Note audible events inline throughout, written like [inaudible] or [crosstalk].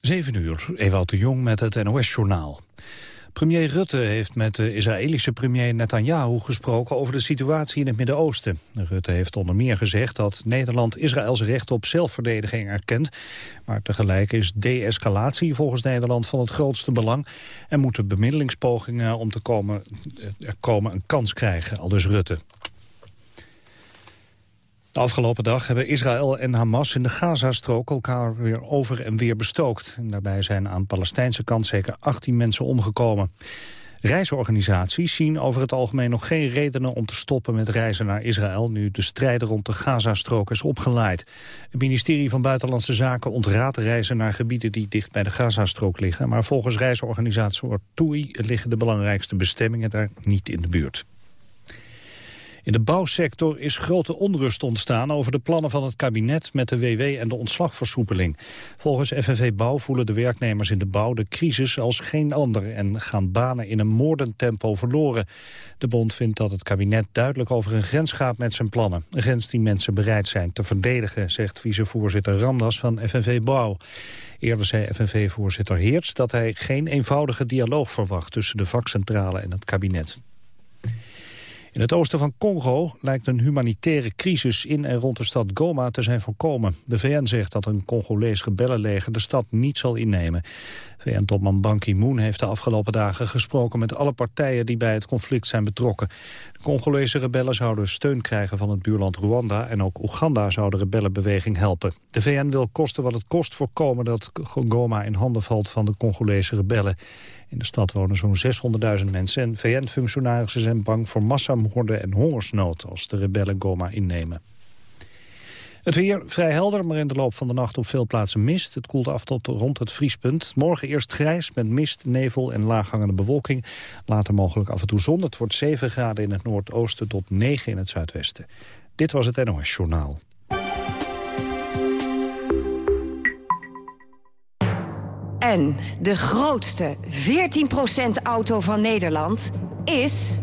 7 uur, Ewout de Jong met het NOS-journaal. Premier Rutte heeft met de Israëlische premier Netanyahu gesproken over de situatie in het Midden-Oosten. Rutte heeft onder meer gezegd dat Nederland Israëls recht op zelfverdediging erkent. Maar tegelijk is de-escalatie volgens Nederland van het grootste belang. En moeten bemiddelingspogingen om te komen, er komen een kans krijgen, aldus Rutte. De afgelopen dag hebben Israël en Hamas in de Gazastrook elkaar weer over en weer bestookt. En daarbij zijn aan de Palestijnse kant zeker 18 mensen omgekomen. Reisorganisaties zien over het algemeen nog geen redenen om te stoppen met reizen naar Israël, nu de strijd rond de Gazastrook is opgeleid. Het ministerie van Buitenlandse Zaken ontraadt reizen naar gebieden die dicht bij de Gazastrook liggen, maar volgens reisorganisatie TUI liggen de belangrijkste bestemmingen daar niet in de buurt. In de bouwsector is grote onrust ontstaan over de plannen van het kabinet met de WW en de ontslagversoepeling. Volgens FNV Bouw voelen de werknemers in de bouw de crisis als geen ander en gaan banen in een moordend tempo verloren. De bond vindt dat het kabinet duidelijk over een grens gaat met zijn plannen. Een grens die mensen bereid zijn te verdedigen, zegt vicevoorzitter Ramdas van FNV Bouw. Eerder zei FNV-voorzitter Heerts dat hij geen eenvoudige dialoog verwacht tussen de vakcentrale en het kabinet. In het oosten van Congo lijkt een humanitaire crisis in en rond de stad Goma te zijn voorkomen. De VN zegt dat een Congolees rebellenleger de stad niet zal innemen. VN-topman Ban Ki-moon heeft de afgelopen dagen gesproken met alle partijen die bij het conflict zijn betrokken. De Congolese rebellen zouden steun krijgen van het buurland Rwanda en ook Oeganda zou de rebellenbeweging helpen. De VN wil kosten wat het kost voorkomen dat Goma in handen valt van de Congolese rebellen. In de stad wonen zo'n 600.000 mensen en VN-functionarissen zijn bang voor massamoorden en hongersnood als de rebellen Goma innemen. Het weer vrij helder, maar in de loop van de nacht op veel plaatsen mist. Het koelt af tot rond het vriespunt. Morgen eerst grijs met mist, nevel en laaghangende bewolking. Later mogelijk af en toe zon. Het wordt 7 graden in het noordoosten tot 9 in het zuidwesten. Dit was het NOS Journaal. En de grootste 14% auto van Nederland is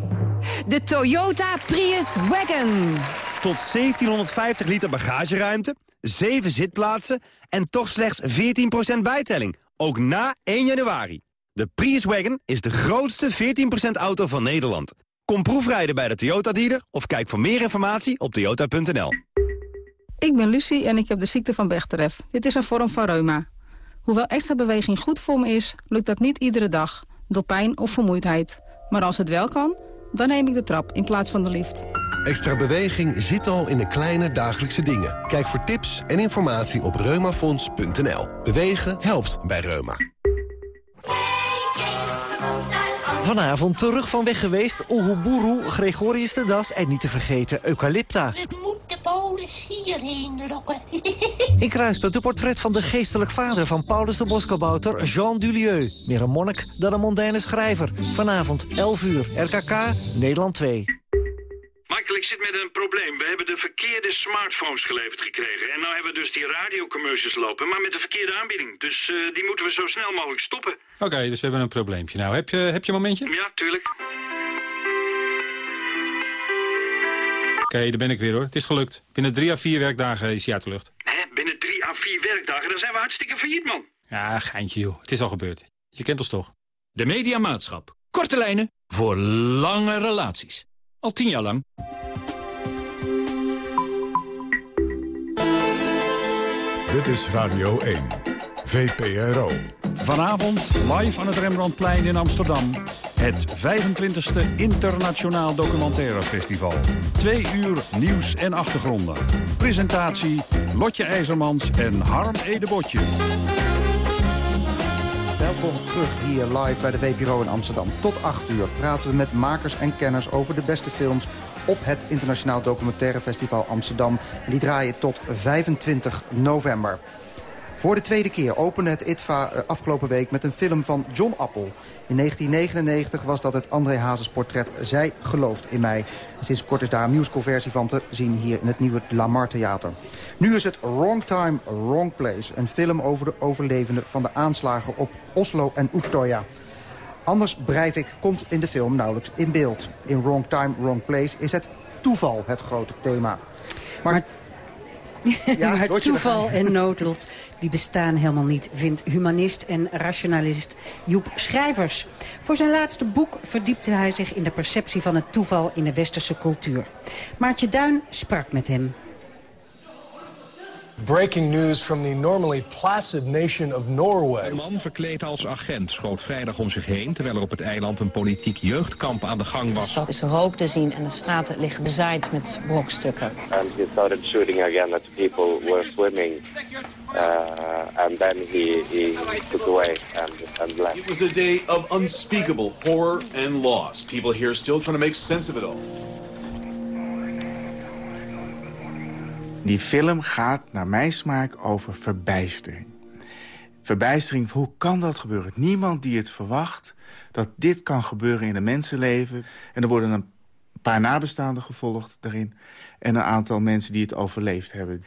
de Toyota Prius Wagon. Tot 1750 liter bagageruimte, 7 zitplaatsen en toch slechts 14% bijtelling. Ook na 1 januari. De Prius Wagon is de grootste 14% auto van Nederland. Kom proefrijden bij de Toyota dealer of kijk voor meer informatie op toyota.nl. Ik ben Lucie en ik heb de ziekte van Bechterew. Dit is een vorm van reuma. Hoewel extra beweging goed voor me is, lukt dat niet iedere dag, door pijn of vermoeidheid. Maar als het wel kan, dan neem ik de trap in plaats van de lift. Extra beweging zit al in de kleine dagelijkse dingen. Kijk voor tips en informatie op reumafonds.nl. Bewegen helpt bij Reuma. Vanavond terug van weg geweest, Oeguburu, Gregorius de Das en niet te vergeten Eucalypta. Ik moet de polis hierheen lokken. [laughs] In Kruispunt de portret van de geestelijk vader van Paulus de Boskabouter, Jean Dulieu. Meer een monnik dan een mondaine schrijver. Vanavond, 11 uur, RKK, Nederland 2. Michael, ik zit met een probleem. We hebben de verkeerde smartphones geleverd gekregen. En nou hebben we dus die radiocommercials lopen, maar met de verkeerde aanbieding. Dus eh, die moeten we zo snel mogelijk stoppen. Oké, dus we hebben een probleempje. Nou, heb je, heb je een momentje? Ja, tuurlijk. Oké, daar ben ik weer hoor. Het is gelukt. Binnen drie à vier werkdagen is hij uit de lucht. Hè, binnen drie à vier werkdagen, dan zijn we hartstikke failliet, man. Ja, geintje joh. Het is al gebeurd. Je kent ons toch? De Mediamaatschap. Korte lijnen voor lange relaties. Al tien jaar lang. Dit is Radio 1. VPRO. Vanavond live aan het Rembrandtplein in Amsterdam. Het 25e Internationaal Documentaire Festival. Twee uur nieuws en achtergronden. Presentatie Lotje IJzermans en Harm Edebotje. Welkom terug hier live bij de VPRO in Amsterdam. Tot 8 uur praten we met makers en kenners over de beste films op het Internationaal Documentaire Festival Amsterdam. Die draaien tot 25 november. Voor de tweede keer opende het ITVA eh, afgelopen week met een film van John Appel. In 1999 was dat het André Hazes portret Zij gelooft in mij. sinds kort is daar een musicalversie van te zien hier in het nieuwe Lamar Theater. Nu is het Wrong Time, Wrong Place. Een film over de overlevenden van de aanslagen op Oslo en Utøya. Anders Breivik komt in de film nauwelijks in beeld. In Wrong Time, Wrong Place is het toeval het grote thema. Maar, ja, [laughs] maar toeval en noodlot die bestaan helemaal niet, vindt humanist en rationalist Joep Schrijvers. Voor zijn laatste boek verdiepte hij zich in de perceptie van het toeval in de westerse cultuur. Maartje Duin sprak met hem. Breaking news from the normally placid nation of Norway. Een man verkleed als agent schoot vrijdag om zich heen... terwijl er op het eiland een politiek jeugdkamp aan de gang was. De stad is rook te zien en de straten liggen bezaaid met brokstukken. And he started shooting again at people who were swimming. Uh, and then he, he took away and, and left. It was a day of unspeakable horror and loss. People here still trying to make sense of it all. Die film gaat, naar mijn smaak, over verbijstering. Verbijstering, hoe kan dat gebeuren? Niemand die het verwacht dat dit kan gebeuren in een mensenleven. En er worden een paar nabestaanden gevolgd daarin... en een aantal mensen die het overleefd hebben.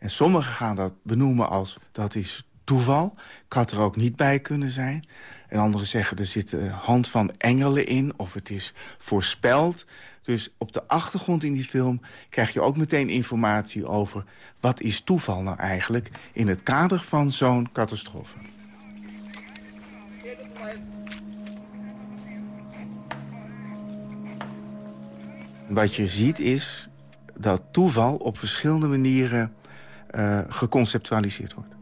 En sommigen gaan dat benoemen als dat is toeval. Ik had er ook niet bij kunnen zijn. En anderen zeggen er zit de hand van engelen in of het is voorspeld. Dus op de achtergrond in die film krijg je ook meteen informatie over... wat is toeval nou eigenlijk in het kader van zo'n catastrofe. Wat je ziet is dat toeval op verschillende manieren uh, geconceptualiseerd wordt.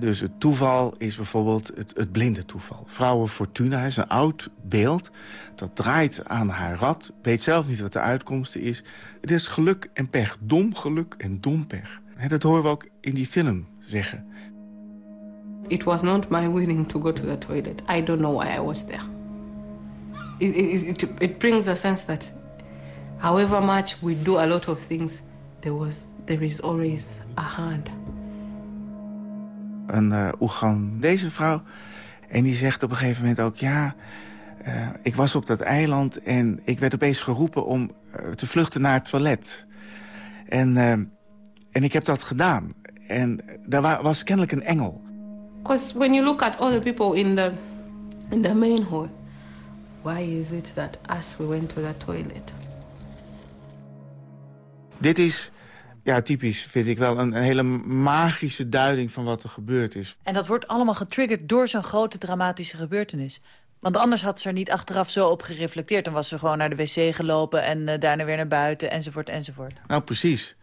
Dus het toeval is bijvoorbeeld het, het blinde toeval. Vrouwen Fortuna is een oud beeld. Dat draait aan haar rad. Weet zelf niet wat de uitkomst is. Het is geluk en pech. Dom geluk en dom pech. dat horen we ook in die film zeggen. It was not my willing to go to the toilet. I don't know why I was there. It, it, it, it brings a sense that however much we do a lot of things, there was there is always a hand. Een uh, Oegan, deze vrouw, en die zegt op een gegeven moment ook... ja, uh, ik was op dat eiland en ik werd opeens geroepen om uh, te vluchten naar het toilet. En, en ik heb dat gedaan. En daar was kennelijk een engel. Because when you look at all the people in the, in the main hall... why is it that us, we went to the toilet? Dit is ja, typisch vind ik wel een, een, hele magische duiding van wat er gebeurd is. En dat wordt allemaal getriggerd door zo'n grote dramatische gebeurtenis. Want anders had ze er niet achteraf zo op gereflecteerd. Dan was ze gewoon naar de wc gelopen en uh, daarna weer naar buiten, enzovoort, enzovoort. Nou, precies.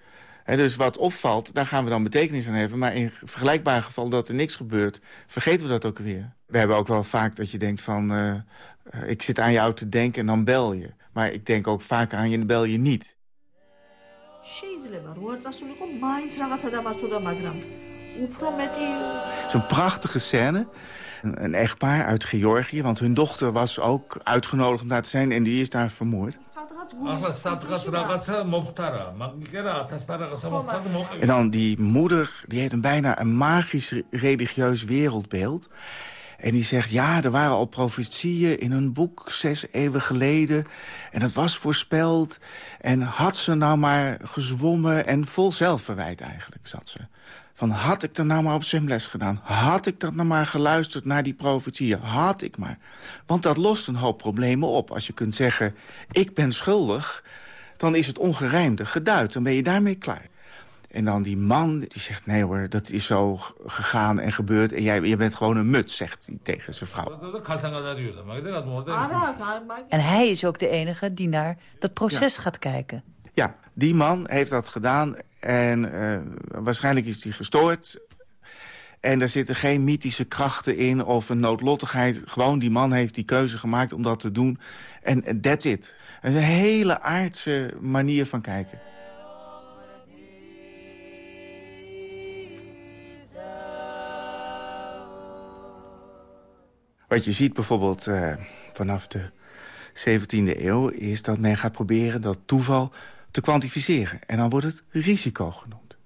En dus wat opvalt, daar gaan we dan betekenis aan hebben. Maar in vergelijkbaar geval dat er niks gebeurt, vergeten we dat ook weer. We hebben ook wel vaak dat je denkt van... Uh, uh, ik zit aan jou te denken en dan bel je. Maar ik denk ook vaak aan je en bel je niet. Zo'n prachtige scène. Een, een, echtpaar uit Georgië, want hun dochter was ook uitgenodigd om daar te zijn... en die is daar vermoord. En dan die moeder, die heeft een bijna een magisch religieus wereldbeeld... En die zegt, ja, er waren al profetieën in een boek zes eeuwen geleden. En dat was voorspeld. En had ze nou maar gezwommen en vol zelfverwijt eigenlijk zat ze. Van had ik er nou maar op zwemles gedaan? Had ik dat nou maar geluisterd naar die profetieën? Had ik maar. Want dat lost een hoop problemen op. Als je kunt zeggen, ik ben schuldig, dan is het ongerijmde geduid. Dan ben je daarmee klaar. En dan die man, die zegt, nee hoor, dat is zo gegaan en gebeurd. En jij, je bent gewoon een mut, zegt hij tegen zijn vrouw. En hij is ook de enige die naar dat proces gaat kijken. Ja, die man heeft dat gedaan en uh, waarschijnlijk is hij gestoord. En daar zitten geen mythische krachten in of een noodlottigheid. Gewoon die man heeft die keuze gemaakt om dat te doen. En that's it. Het is een hele aardse manier van kijken. Wat je ziet bijvoorbeeld uh, vanaf de 17e eeuw... is dat men gaat proberen dat toeval te kwantificeren. En dan wordt het risico genoemd.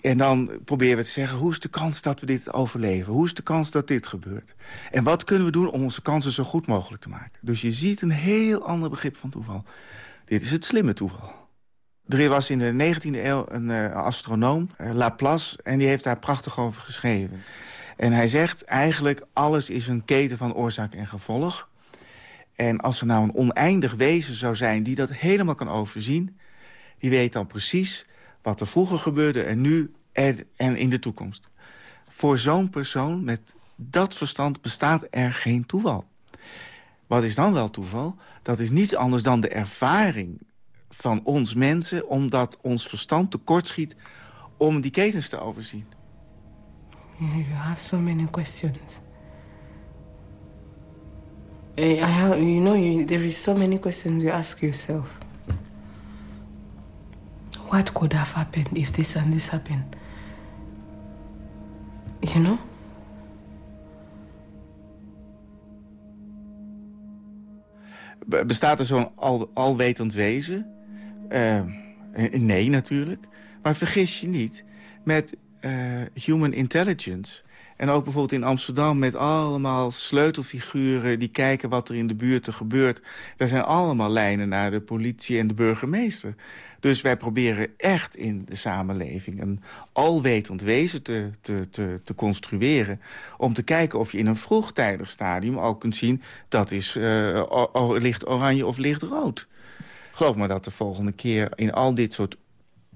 En dan proberen we te zeggen, hoe is de kans dat we dit overleven? Hoe is de kans dat dit gebeurt? En wat kunnen we doen om onze kansen zo goed mogelijk te maken? Dus je ziet een heel ander begrip van toeval. Dit is het slimme toeval. Er was in de 19e eeuw een uh, astronoom, uh, Laplace... en die heeft daar prachtig over geschreven. En hij zegt eigenlijk alles is een keten van oorzaak en gevolg. En als er nou een oneindig wezen zou zijn die dat helemaal kan overzien... die weet dan precies wat er vroeger gebeurde en nu en, in de toekomst. Voor zo'n persoon met dat verstand bestaat er geen toeval. Wat is dan wel toeval? Dat is niets anders dan de ervaring van ons mensen... omdat ons verstand tekortschiet om die ketens te overzien. Yeah, you have so many questions. Eh, I have, you know, you, there is so many questions you ask yourself. What could have happened if this and this happened? You know? Be- Bestaat er zo'n al, alwetend wezen? Eh, nee, natuurlijk. Maar vergis je niet, met eh, human intelligence... en ook bijvoorbeeld in Amsterdam met allemaal sleutelfiguren... die kijken wat er in de buurt er gebeurt... daar zijn allemaal lijnen naar de politie en de burgemeester. Dus wij proberen echt in de samenleving... een alwetend wezen te, te, te, construeren... om te kijken of je in een vroegtijdig stadium al kunt zien... dat is eh, o- licht oranje of licht rood. Geloof me dat de volgende keer in al dit soort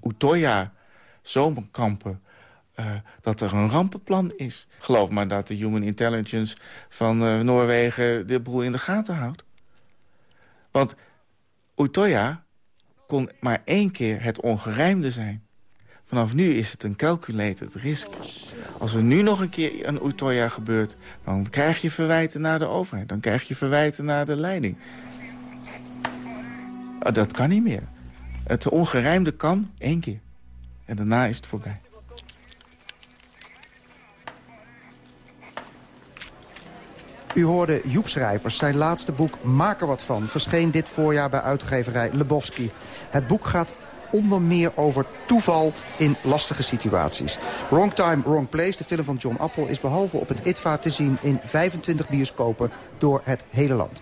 Utoya zomerkampen... eh, dat er een rampenplan is. Geloof maar dat de human intelligence van eh, Noorwegen de boel in de gaten houdt. Want Utoya kon maar één keer het ongerijmde zijn. Vanaf nu is het een calculated risk. Als er nu nog een keer een Utoya gebeurt... dan krijg je verwijten naar de overheid. Dan krijg je verwijten naar de leiding. Ah, Dat kan niet meer. Het ongerijmde kan één keer. En daarna is het voorbij. U hoorde Joep Schrijvers. Zijn laatste boek Maak er wat van verscheen dit voorjaar bij uitgeverij Lebowski. Het boek gaat onder meer over toeval in lastige situaties. Wrong Time, Wrong Place, de film van John Appel... is behalve op het ITVA te zien in 25 bioscopen door het hele land.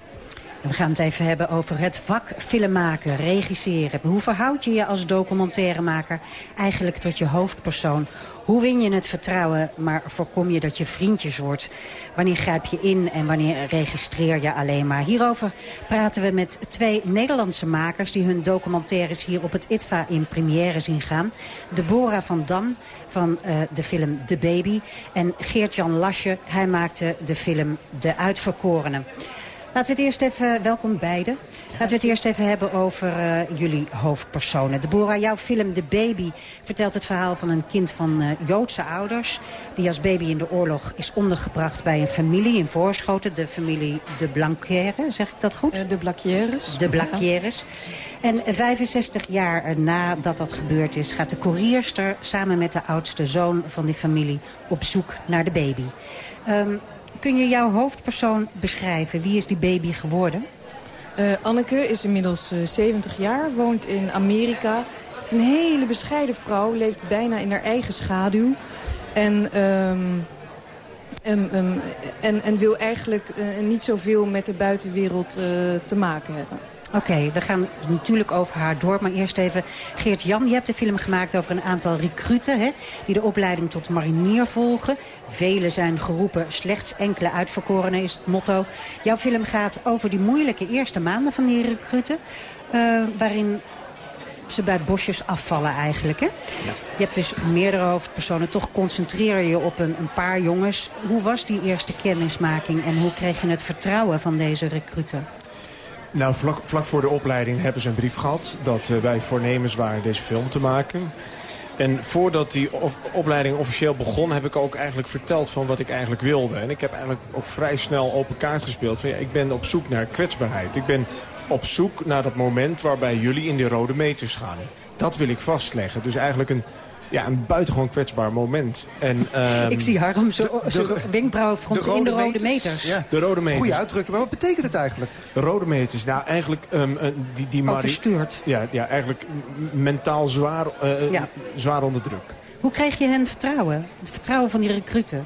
We gaan het even hebben over het vak filmmaken, regisseren. Hoe verhoud je je als documentairemaker eigenlijk tot je hoofdpersoon? Hoe win je het vertrouwen, maar voorkom je dat je vriendjes wordt? Wanneer grijp je in en wanneer registreer je alleen maar? Hierover praten we met twee Nederlandse makers... die hun documentaires hier op het ITVA in première zien gaan. Deborah van Dam van eh, de film The Baby. En Geert-Jan Lasje, hij maakte de film De Uitverkorenen. Laten we het eerst even, welkom beiden. Laten we het eerst even hebben over eh, jullie hoofdpersonen. Deborah, jouw film De Baby vertelt het verhaal van een kind van eh, Joodse ouders... die als baby in de oorlog is ondergebracht bij een familie in Voorschoten. De familie De Blanquère, zeg ik dat goed? de Blacquieres. De Blacquieres. En 65 jaar nadat dat gebeurd is... gaat de koerierster samen met de oudste zoon van die familie... op zoek naar de baby. Ehm, kun je jouw hoofdpersoon beschrijven? Wie is die baby geworden? Eh, Anneke is inmiddels eh, 70 jaar, woont in Amerika. Is een hele bescheiden vrouw, leeft bijna in haar eigen schaduw. En, ehm, ehm, en, en wil eigenlijk eh, niet zoveel met de buitenwereld eh, te maken hebben. Oké, we gaan natuurlijk over haar door. Maar eerst even, Geert-Jan, je hebt een film gemaakt over een aantal recruten... Hè, die de opleiding tot marinier volgen. Velen zijn geroepen, slechts enkele uitverkorenen is het motto. Jouw film gaat over die moeilijke eerste maanden van die recruten... eh, waarin ze bij bosjes afvallen eigenlijk. Hè? Je hebt dus meerdere hoofdpersonen. Toch concentreer je op een, een paar jongens. Hoe was die eerste kennismaking en hoe kreeg je het vertrouwen van deze recruten? Nou, vlak, vlak voor de opleiding hebben ze een brief gehad... dat eh, wij voornemens waren deze film te maken. En voordat die opleiding officieel begon... heb ik ook eigenlijk verteld van wat ik eigenlijk wilde. En ik heb eigenlijk ook vrij snel open kaart gespeeld. Van, ja, ik ben op zoek naar kwetsbaarheid. Ik ben op zoek naar dat moment waarbij jullie in de rode meters gaan. Dat wil ik vastleggen. Dus eigenlijk een, ja, een buitengewoon kwetsbaar moment. En, ehm, Ik zie Harm zo zo wenkbrauwen fronsen in de rode meters. Ja. De rode meters. Goeie uitdrukking, maar wat betekent het eigenlijk? De rode meters, nou eigenlijk ehm, eh, die, die Overstuurd. Ja, ja, eigenlijk mentaal zwaar, eh, Ja. zwaar onder druk. Hoe kreeg je hen vertrouwen? Het vertrouwen van die recruten?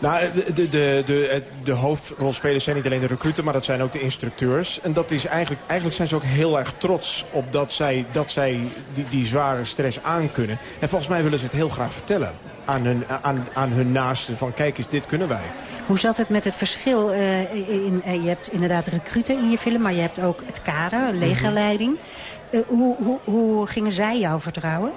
Nou, de, de, de, de, de hoofdrolspelers zijn niet alleen de recruten, maar dat zijn ook de instructeurs. En dat is eigenlijk, eigenlijk zijn ze ook heel erg trots op dat zij, dat zij die, die zware stress aankunnen. En volgens mij willen ze het heel graag vertellen aan hun, aan, aan hun naasten. Van kijk eens, dit kunnen wij. Hoe zat het met het verschil? eh, in, eh, je hebt inderdaad recruten in je film, maar je hebt ook het kader, een legerleiding. Eh, hoe, hoe, hoe gingen zij jou vertrouwen?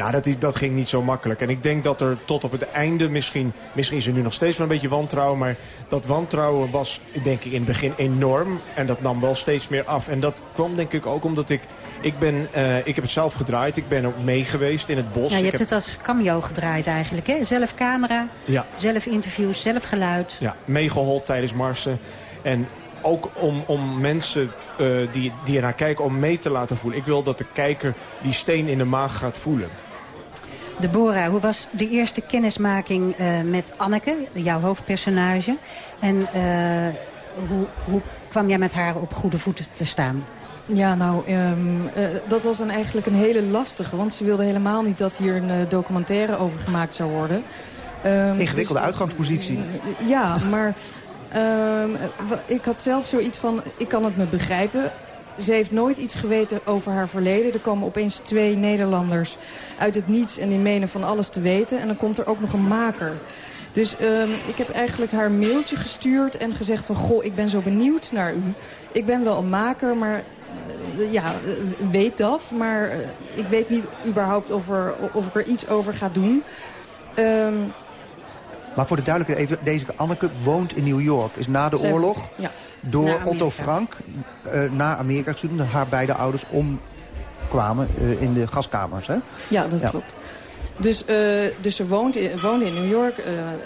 Nou, dat, is, dat ging niet zo makkelijk. En ik denk dat er tot op het einde misschien... Misschien is er nu nog steeds wel een beetje wantrouwen... maar dat wantrouwen was denk ik in het begin enorm. En dat nam wel steeds meer af. En dat kwam denk ik ook omdat ik... Ik, ben, uh, ik heb het zelf gedraaid. Ik ben ook mee geweest in het bos. Ja, je hebt het als cameo gedraaid eigenlijk. Hè? Zelf camera, ja. zelf interviews, zelf geluid. Ja, meegehold tijdens marsen. En ook om, om mensen uh, die, die ernaar kijken om mee te laten voelen. Ik wil dat de kijker die steen in de maag gaat voelen. Deborah, hoe was de eerste kennismaking uh, met Anneke, jouw hoofdpersonage? En uh, hoe, hoe kwam jij met haar op goede voeten te staan? Ja, nou, um, uh, dat was een, eigenlijk een hele lastige. Want ze wilde helemaal niet dat hier een documentaire over gemaakt zou worden. Um, Ingewikkelde dus, uitgangspositie. Ja, maar um, ik had zelf zoiets van, ik kan het me begrijpen ze heeft nooit iets geweten over haar verleden. Er komen opeens twee Nederlanders uit het niets en die menen van alles te weten. En dan komt er ook nog een maker. Dus um, ik heb eigenlijk haar mailtje gestuurd en gezegd van... goh, ik ben zo benieuwd naar u. Ik ben wel een maker, maar uh, ja, uh, weet dat. Maar uh, ik weet niet überhaupt of, er, of ik er iets over ga doen. Um, maar voor de duidelijkheid even, deze Anneke woont in New York. Is na de Zij, oorlog ja, door Otto Frank uh, naar Amerika gestuurd. Haar beide ouders omkwamen uh, in de gaskamers. Hè? Ja, dat ja. klopt. Dus, uh, dus ze woont in, woonde in New York, uh,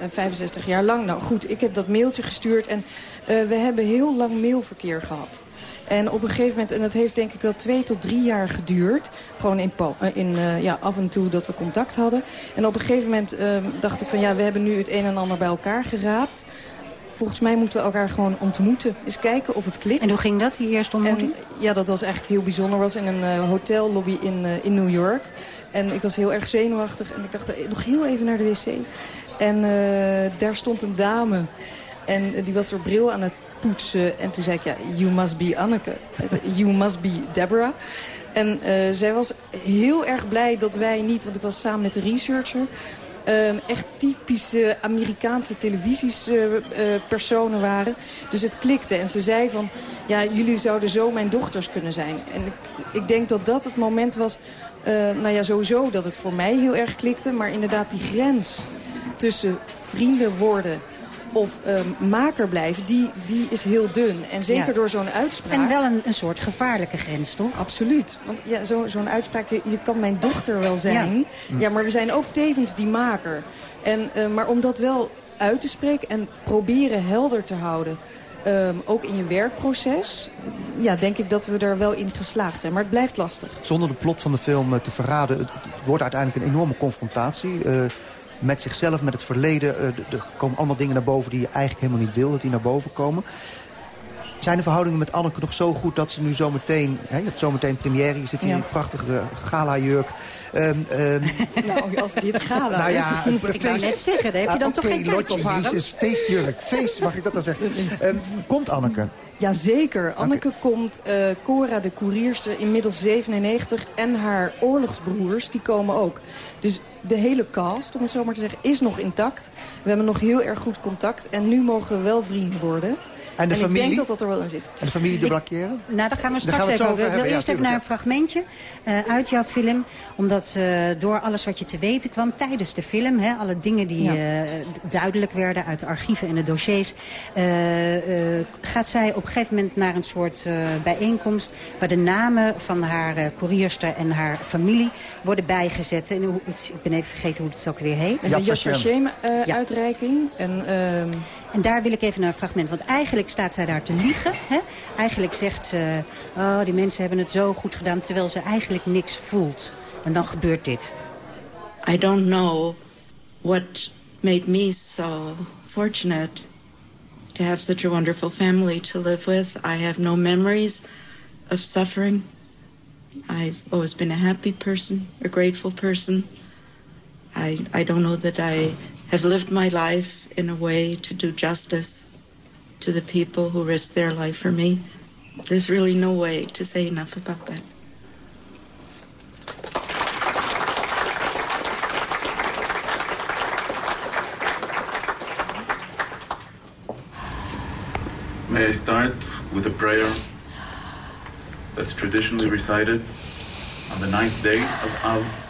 65 jaar lang. Nou goed, ik heb dat mailtje gestuurd en we hebben heel lang mailverkeer gehad. En op een gegeven moment, en dat heeft denk ik wel twee tot drie jaar geduurd. Gewoon in, in uh, ja, af en toe dat we contact hadden. En op een gegeven moment uh, dacht ik van ja, we hebben nu het een en ander bij elkaar geraapt. Volgens mij moeten we elkaar gewoon ontmoeten. Eens kijken of het klikt. En hoe ging dat, die eerste ontmoeting? En, ja, dat was eigenlijk heel bijzonder. was in een uh, hotellobby in, in New York. En ik was heel erg zenuwachtig. En ik dacht, nog heel even naar de wc. En daar stond een dame. En die was er bril aan het En toen zei ik, ja, you must be Anneke. You must be Deborah. En uh, zij was heel erg blij dat wij niet, want ik was samen met de researcher... Uh, echt typische Amerikaanse televisiepersonen uh, waren. Dus het klikte. En ze zei van, ja, jullie zouden zo mijn dochters kunnen zijn. En ik, ik denk dat dat het moment was... Nou ja, sowieso dat het voor mij heel erg klikte. Maar inderdaad die grens tussen vrienden worden of um, maker blijven, die, die is heel dun. En zeker ja. door zo'n uitspraak... En wel een, een soort gevaarlijke grens, toch? Absoluut. Want ja, zo'n zo uitspraak, je, je, kan mijn dochter wel zijn. Ja. ja, maar we zijn ook tevens die maker. En, uh, maar om dat wel uit te spreken en proberen helder te houden... Um, ook in je werkproces, ja, denk ik dat we er wel in geslaagd zijn. Maar het blijft lastig. Zonder de plot van de film te verraden, het wordt uiteindelijk een enorme confrontatie... Uh, met zichzelf, met het verleden. Er komen allemaal dingen naar boven die je eigenlijk helemaal niet wil dat die naar boven komen. Zijn de verhoudingen met Anneke nog zo goed dat ze nu zometeen... Hè, je hebt zometeen première, je zit hier ja. in een prachtige gala-jurk. Um, um, [laughs] nou, als dit gala nou ja, is. Ik wil net zeggen, daar heb je dan ah, toch okay, geen kijk op, Harm? Jezus, feestjurk, feest, mag ik dat dan zeggen? Um, komt Anneke? Jazeker. Anneke okay. komt, uh, Cora de koerierste, inmiddels 97... en haar oorlogsbroers, die komen ook. Dus de hele cast, om het zo maar te zeggen, is nog intact. We hebben nog heel erg goed contact. En nu mogen we wel vrienden worden. En, de en familie? ik denk dat dat er wel in zit. En de familie de Blakière? Nou, daar gaan we straks even over. Ik wil eerst ja, even naar een fragmentje uh, uit jouw film. Omdat uh, door alles wat je te weten kwam tijdens de film... Hè, alle dingen die ja. uh, duidelijk werden uit de archieven en de dossiers... gaat zij op een gegeven moment naar een soort bijeenkomst... waar de namen van haar koerierster en haar familie worden bijgezet. En hoe, ik ben even vergeten hoe het ook weer heet. En de Yad Vashem-uitreiking. En... En daar wil ik even naar een fragment. Want eigenlijk staat zij daar te liegen. Hè? Eigenlijk zegt ze, oh, die mensen hebben het zo goed gedaan... terwijl ze eigenlijk niks voelt. En dan gebeurt dit. I don't know what made me so fortunate... to have such a wonderful family to live with. I have no memories of suffering. I've always been a happy person, a grateful person. I, I don't know that I have lived my life in a way to do justice to the people who risked their life for me. There's really no way to say enough about that. May I start with a prayer that's traditionally recited on the ninth day of Av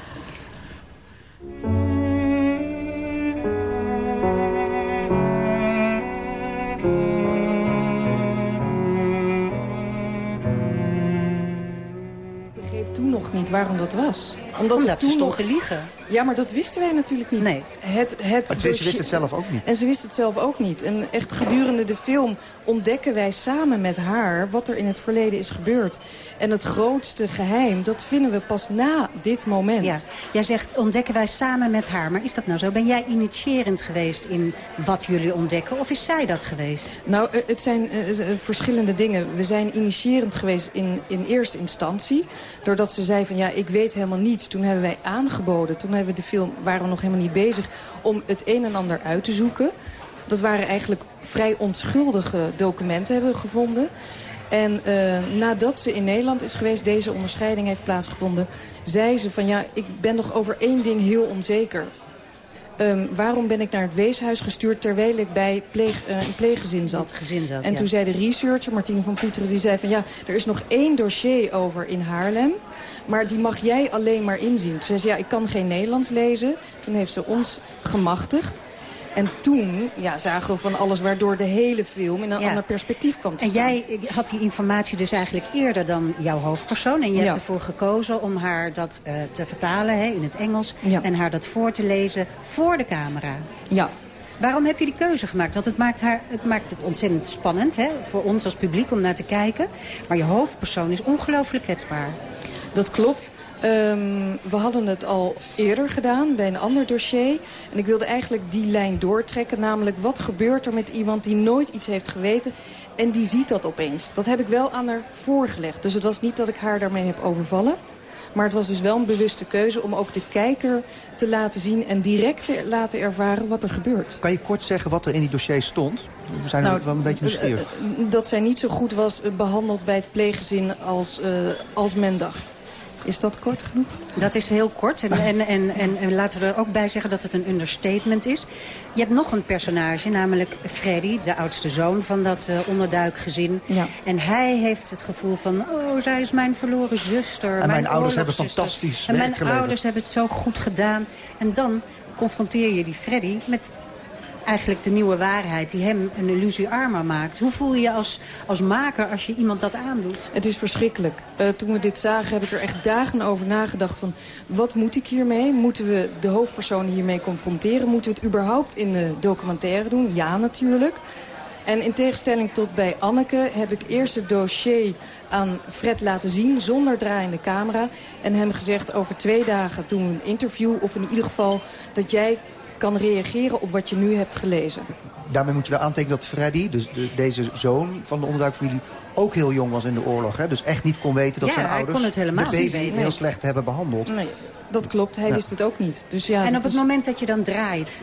waarom dat was. Omdat, Omdat ze stond nog- te liegen. Ja, maar dat wisten wij natuurlijk niet. Nee. Het, het Maar ze wist- ze wist het zelf ook niet. En ze wist het zelf ook niet. En echt gedurende de film ontdekken wij samen met haar... wat er in het verleden is gebeurd. En het grootste geheim, dat vinden we pas na dit moment. Ja. Jij zegt ontdekken wij samen met haar. Maar is dat nou zo? Ben jij initiërend geweest in wat jullie ontdekken? Of is zij dat geweest? Nou, eh, het zijn eh, eh, verschillende dingen. We zijn initiërend geweest in, in eerste instantie. Doordat ze zei van ja, ik weet helemaal niets. Toen hebben wij aangeboden. Toen hebben we de film, waren we nog helemaal niet bezig om het een en ander uit te zoeken. Dat waren eigenlijk vrij onschuldige documenten hebben we gevonden. En eh, nadat ze in Nederland is geweest, deze onderscheiding heeft plaatsgevonden... zei ze van ja, ik ben nog over één ding heel onzeker. Ehm, waarom ben ik naar het weeshuis gestuurd terwijl ik bij pleeg, eh, een pleeggezin zat? gezin zat, en ja. toen zei de researcher, Martine van Poeteren, die zei van ja, er is nog één dossier over in Haarlem. Maar die mag jij alleen maar inzien. Toen zei ze, ja, ik kan geen Nederlands lezen. Toen heeft ze ons gemachtigd. En toen ja, zagen we van alles waardoor de hele film in een Ja. ander perspectief kwam te En staan. jij had die informatie dus eigenlijk eerder dan jouw hoofdpersoon. En je Ja. hebt ervoor gekozen om haar dat eh, te vertalen hè, in het Engels. En haar dat voor te lezen voor de camera. Ja. Waarom heb je die keuze gemaakt? Want het maakt, haar, het maakt het ontzettend spannend hè, voor ons als publiek om naar te kijken. Maar je hoofdpersoon is ongelooflijk kwetsbaar. Dat klopt. Ehm, we hadden het al eerder gedaan bij een ander dossier. En ik wilde eigenlijk die lijn doortrekken. Namelijk, wat gebeurt er met iemand die nooit iets heeft geweten... en die ziet dat opeens. Dat heb ik wel aan haar voorgelegd. Dus het was niet dat ik haar daarmee heb overvallen. Maar het was dus wel een bewuste keuze om ook de kijker te laten zien... en direct te laten ervaren wat er gebeurt. Kan je kort zeggen wat er in die dossier stond? We zijn Nou, wel een beetje nieuwsgierig. eh, eh, dat zij niet zo goed was eh, behandeld bij het pleeggezin als, eh, als men dacht. Is dat kort genoeg? Dat is heel kort. En, en, en, en, en laten we er ook bij zeggen dat het een understatement is. Je hebt nog een personage, namelijk Freddy, de oudste zoon van dat eh, onderduikgezin. Ja. En hij heeft het gevoel van, oh, zij is mijn verloren zuster. En mijn ouders hebben fantastisch En mijn geleverd. ouders hebben het zo goed gedaan. En dan confronteer je die Freddy met eigenlijk de nieuwe waarheid die hem een illusie armer maakt. Hoe voel je je als, als maker als je iemand dat aandoet? Het is verschrikkelijk. Eh, toen we dit zagen heb ik er echt dagen over nagedacht van... wat moet ik hiermee? Moeten we de hoofdpersoon hiermee confronteren? Moeten we het überhaupt in de documentaire doen? Ja, natuurlijk. En in tegenstelling tot bij Anneke heb ik eerst het dossier aan Fred laten zien... zonder draaiende camera. En hem gezegd over twee dagen doen we een interview... of in ieder geval dat jij kan reageren op wat je nu hebt gelezen. Daarmee moet je wel aantekenen dat Freddy, dus de- deze zoon van de onderduikfamilie... ook heel jong was in de oorlog. Hè? Dus echt niet kon weten dat Ja, zijn hij ouders kon het helemaal de niet baby weten. heel slecht hebben behandeld. Nee, dat klopt. Hij Ja. wist het ook niet. Dus ja, en op het is- moment dat je dan draait,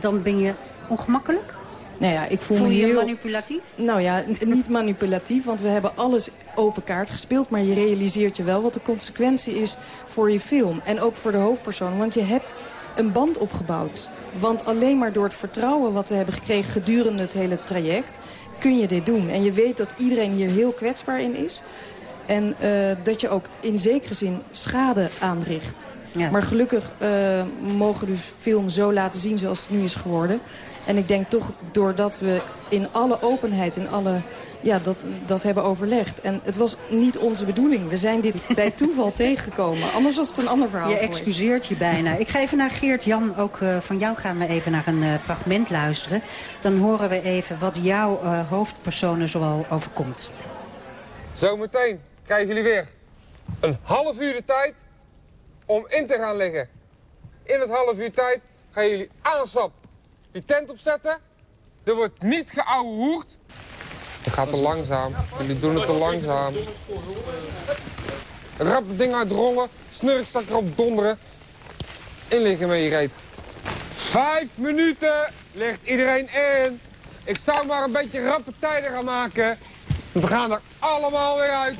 dan ben je ongemakkelijk? Nou ja, ik voel, Voel je je heel... manipulatief? Nou ja, niet manipulatief, want we hebben alles open kaart gespeeld. Maar je realiseert je wel wat de consequentie is voor je film. En ook voor de hoofdpersoon, want je hebt een band opgebouwd. Want alleen maar door het vertrouwen wat we hebben gekregen gedurende het hele traject... kun je dit doen. En je weet dat iedereen hier heel kwetsbaar in is. En eh, dat je ook in zekere zin schade aanricht. Ja. Maar gelukkig eh, mogen we de film zo laten zien zoals het nu is geworden. En ik denk toch doordat we in alle openheid, in alle, ja, dat, dat hebben overlegd. En het was niet onze bedoeling. We zijn dit [laughs] bij toeval tegengekomen. Anders was het een ander verhaal Je excuseert je bijna. Ik ga even naar Geert-Jan. Ook eh, van jou gaan we even naar een eh, fragment luisteren. Dan horen we even wat jouw eh, hoofdpersonen zoal overkomt. Zometeen krijgen jullie weer een half uur de tijd om in te gaan liggen. In het half uur tijd gaan jullie aansap die tent opzetten. Er wordt niet geouwehoerd. Het gaat te langzaam. Jullie doen het te langzaam. Rap het ding uitrollen. Snurk stak erop donderen. Inliggen met je reet. Vijf minuten ligt iedereen in. Ik zou maar een beetje rappe tijden gaan maken. We gaan er allemaal weer uit.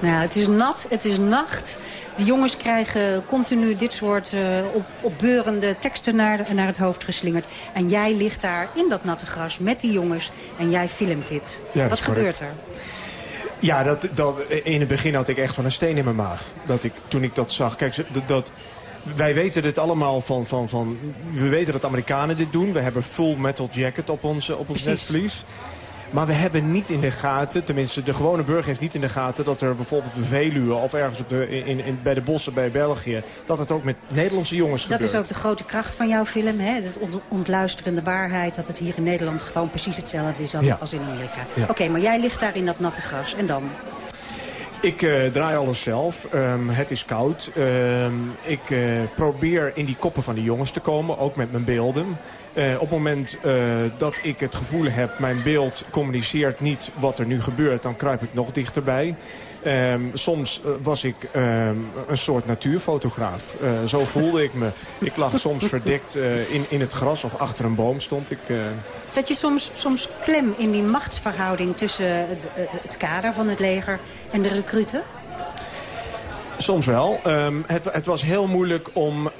Nou, het is nat, het is nacht. De jongens krijgen continu dit soort eh, op, opbeurende teksten naar, naar het hoofd geslingerd. En jij ligt daar in dat natte gras met die jongens en jij filmt dit. Ja, Wat gebeurt correct. er? Ja, dat, dat, in het begin had ik echt van een steen in mijn maag. Dat ik, toen ik dat zag. Kijk, dat, dat, wij weten dit allemaal van, van, van... We weten dat Amerikanen dit doen. We hebben Full Metal Jacket op ons, op ons netvlies. Maar we hebben niet in de gaten, tenminste de gewone burger heeft niet in de gaten... dat er bijvoorbeeld op de Veluwe of ergens op de, in, in, bij de bossen bij België... dat het ook met Nederlandse jongens Dat gebeurt. is ook de grote kracht van jouw film, hè? Ont- ontluisterende waarheid... dat het hier in Nederland gewoon precies hetzelfde is Ja. als in Amerika. Ja. Oké, maar jij ligt daar in dat natte gras. En dan? Ik eh, draai alles zelf. Ehm, het is koud. Ehm, ik eh, probeer in die koppen van die jongens te komen, ook met mijn beelden. Eh, op het moment dat ik het gevoel heb, mijn beeld communiceert niet wat er nu gebeurt, dan kruip ik nog dichterbij. Ehm, soms eh, was ik ehm, een soort natuurfotograaf. Eh, zo voelde ik me. Ik lag soms verdekt eh, in, in het gras of achter een boom stond ik. eh. Zet je soms, soms klem in die machtsverhouding tussen het, het kader van het leger en de recruten? Soms wel. Ehm, het, het was heel moeilijk om,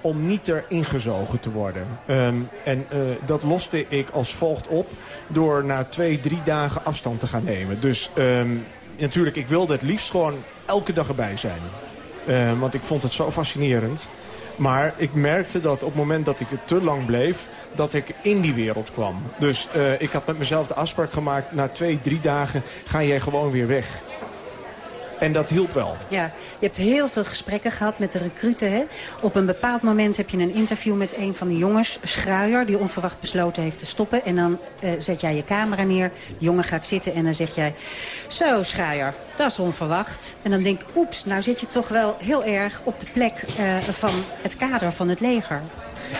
om niet erin gezogen te worden. En dat loste ik als volgt op door na twee, drie dagen afstand te gaan nemen. Dus natuurlijk, ik wilde het liefst gewoon elke dag erbij zijn. Ehm, want ik vond het zo fascinerend. Maar ik merkte dat op het moment dat ik er te lang bleef... dat ik in die wereld kwam. Dus eh, ik had met mezelf de afspraak gemaakt... na twee, drie dagen ga jij gewoon weer weg. En dat hielp wel. Ja, je hebt heel veel gesprekken gehad met de recruten. Hè? Op een bepaald moment heb je een interview met een van de jongens, Schruier... die onverwacht besloten heeft te stoppen. En dan eh, zet jij je camera neer, de jongen gaat zitten en dan zeg jij... Zo, Schruier, dat is onverwacht. En dan denk ik, oeps, nou zit je toch wel heel erg op de plek eh, van het kader van het leger.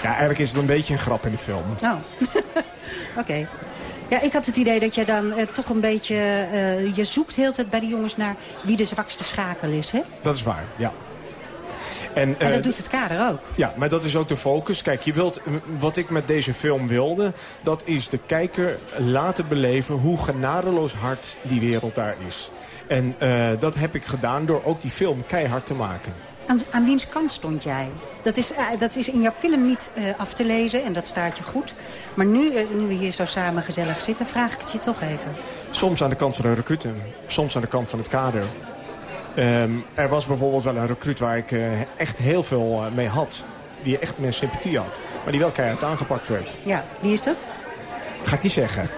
Ja, eigenlijk is het een beetje een grap in de film. Oh, [laughs] oké. Ja, ik had het idee dat jij dan eh, toch een beetje... eh, je zoekt heel tijd bij de jongens naar wie de zwakste schakel is, hè? Dat is waar, ja. En, En eh, dat doet het kader ook. Ja, maar dat is ook de focus. Kijk, je wilt, wat ik met deze film wilde... dat is de kijker laten beleven hoe genadeloos hard die wereld daar is. En dat heb ik gedaan door ook die film keihard te maken. Aan, aan wiens kant stond jij? Dat is, eh, dat is in jouw film niet eh, af te lezen en dat staat je goed. Maar nu, eh, nu we hier zo samen gezellig zitten, vraag ik het je toch even. Soms aan de kant van de recruten, soms aan de kant van het kader. Ehm, er was bijvoorbeeld wel een recruit waar ik echt heel veel mee had. Die echt mijn sympathie had. Maar die wel keihard aangepakt werd. Ja, wie is dat? Ga ik niet zeggen.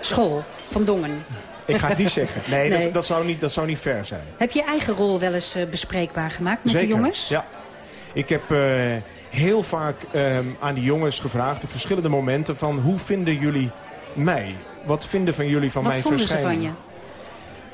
School, van Dongen. Ik ga het niet zeggen. [laughs] Nee, Nee. Dat, dat, zou niet, dat zou niet fair zijn. Heb je je eigen rol wel eens eh, bespreekbaar gemaakt met Zeker, de jongens? Ja. Ik heb eh, heel vaak ehm, aan die jongens gevraagd op verschillende momenten van hoe vinden jullie mij? Wat vinden van jullie van Wat mijn vonden ze verschijning? van je?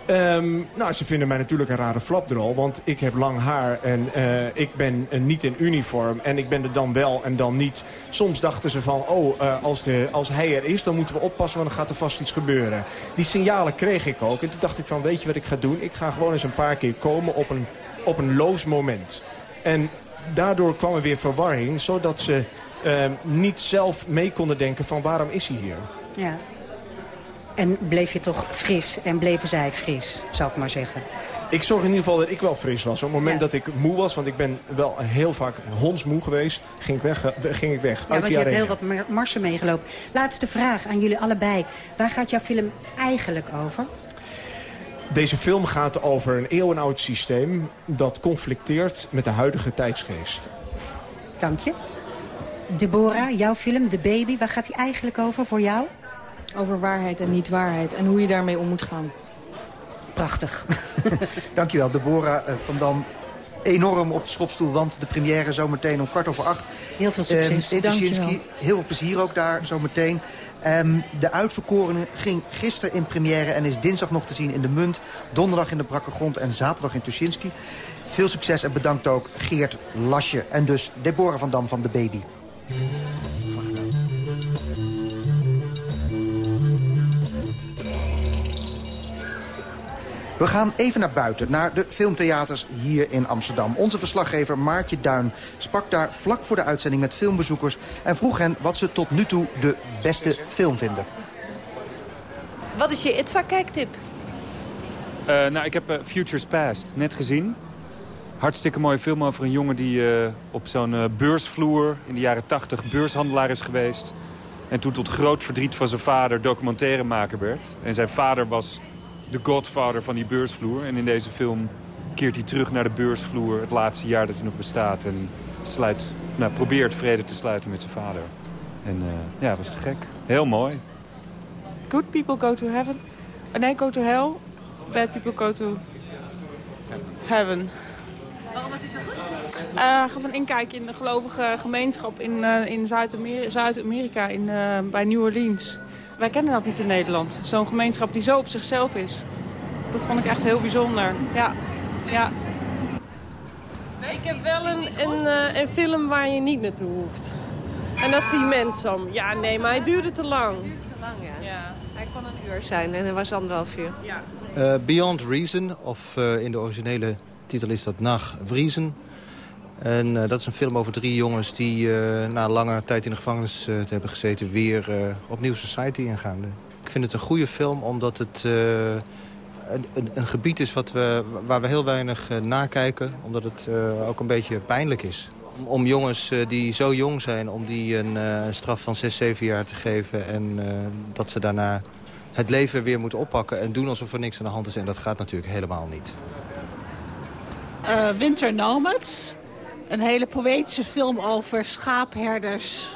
Ehm, nou, ze vinden mij natuurlijk een rare flapdrol. Want ik heb lang haar en eh, ik ben eh, niet in uniform. En ik ben er dan wel en dan niet. Soms dachten ze van, oh, eh, als, de, als hij er is, dan moeten we oppassen, want dan gaat er vast iets gebeuren. Die signalen kreeg ik ook. En toen dacht ik van, weet je wat ik ga doen? Ik ga gewoon eens een paar keer komen op een, op een loos moment. En daardoor kwam er weer verwarring, zodat ze ehm, niet zelf mee konden denken van, waarom is hij hier? Ja. En bleef je toch fris en bleven zij fris, zou ik maar zeggen. Ik zorg in ieder geval dat ik wel fris was. Op het moment Ja. dat ik moe was, want ik ben wel heel vaak hondsmoe geweest, ging ik weg. eh, ging ik weg Ja, want je hebt heel wat mar- marsen meegelopen. Laatste vraag aan jullie allebei. Waar gaat jouw film eigenlijk over? Deze film gaat over een eeuwenoud systeem dat conflicteert met de huidige tijdsgeest. Dank je. Deborah, jouw film, The Baby, waar gaat die eigenlijk over voor jou? Over waarheid en niet-waarheid en hoe je daarmee om moet gaan. Prachtig. [laughs] Dankjewel, Deborah eh, van Dam. Enorm op de schopstoel, want de première zometeen om kwart over acht. Heel veel succes. Ehm, in Dankjewel. Tuschinski. Heel veel plezier ook daar zometeen. Ehm, de uitverkorene ging gisteren in première en is dinsdag nog te zien in de Munt. Donderdag in de Brakke Grond en zaterdag in Tuschinski. Veel succes en bedankt ook Geert Lasje. En dus Deborah van Dam van de Baby. We gaan even naar buiten, naar de filmtheaters hier in Amsterdam. Onze verslaggever Maartje Duin sprak daar vlak voor de uitzending met filmbezoekers... en vroeg hen wat ze tot nu toe de beste film vinden. Wat is je ITVA-kijktip? Eh, nou, ik heb eh, Futures Past net gezien. Hartstikke mooie film over een jongen die eh, op zo'n beursvloer in de jaren 80 beurshandelaar is geweest. En toen tot groot verdriet van zijn vader documentairemaker werd. En zijn vader was de godfather van die beursvloer. En in deze film keert hij terug naar de beursvloer het laatste jaar dat hij nog bestaat. En sluit, nou, probeert vrede te sluiten met zijn vader. En eh, ja, dat was te gek. Heel mooi. good people go to heaven. Uh, nee, go to hell. Bad people go to heaven. Was hij zo goed? Uh, gewoon een inkijk in de gelovige gemeenschap in, uh, in Zuid-Amerika, Zuid in, uh, bij New Orleans. Wij kennen dat niet in Nederland. Zo'n gemeenschap die zo op zichzelf is. Dat vond ik echt heel bijzonder. Ja, ja. Ik heb wel een, een, een film waar je niet naartoe hoeft. En dat is die Mensom. Ja, nee, maar hij duurde te lang. Te lang, ja. ja. Hij kon een uur zijn en hij was anderhalf uur. Ja. Uh, Beyond Reason, of uh, in de originele titel is dat Nach Vriezen. En uh, dat is een film over drie jongens die na lange tijd in de gevangenis te hebben gezeten... weer opnieuw society ingaan. Ik vind het een goede film omdat het een, een, een, gebied is wat we, waar we heel weinig nakijken. Omdat het ook een beetje pijnlijk is om jongens uh, die zo jong zijn... om die een straf van 6, 7 jaar te geven... en dat ze daarna het leven weer moeten oppakken... en doen alsof er niks aan de hand is. En dat gaat natuurlijk helemaal niet. Winter Nomads. Een hele poëtische film over schaapherders...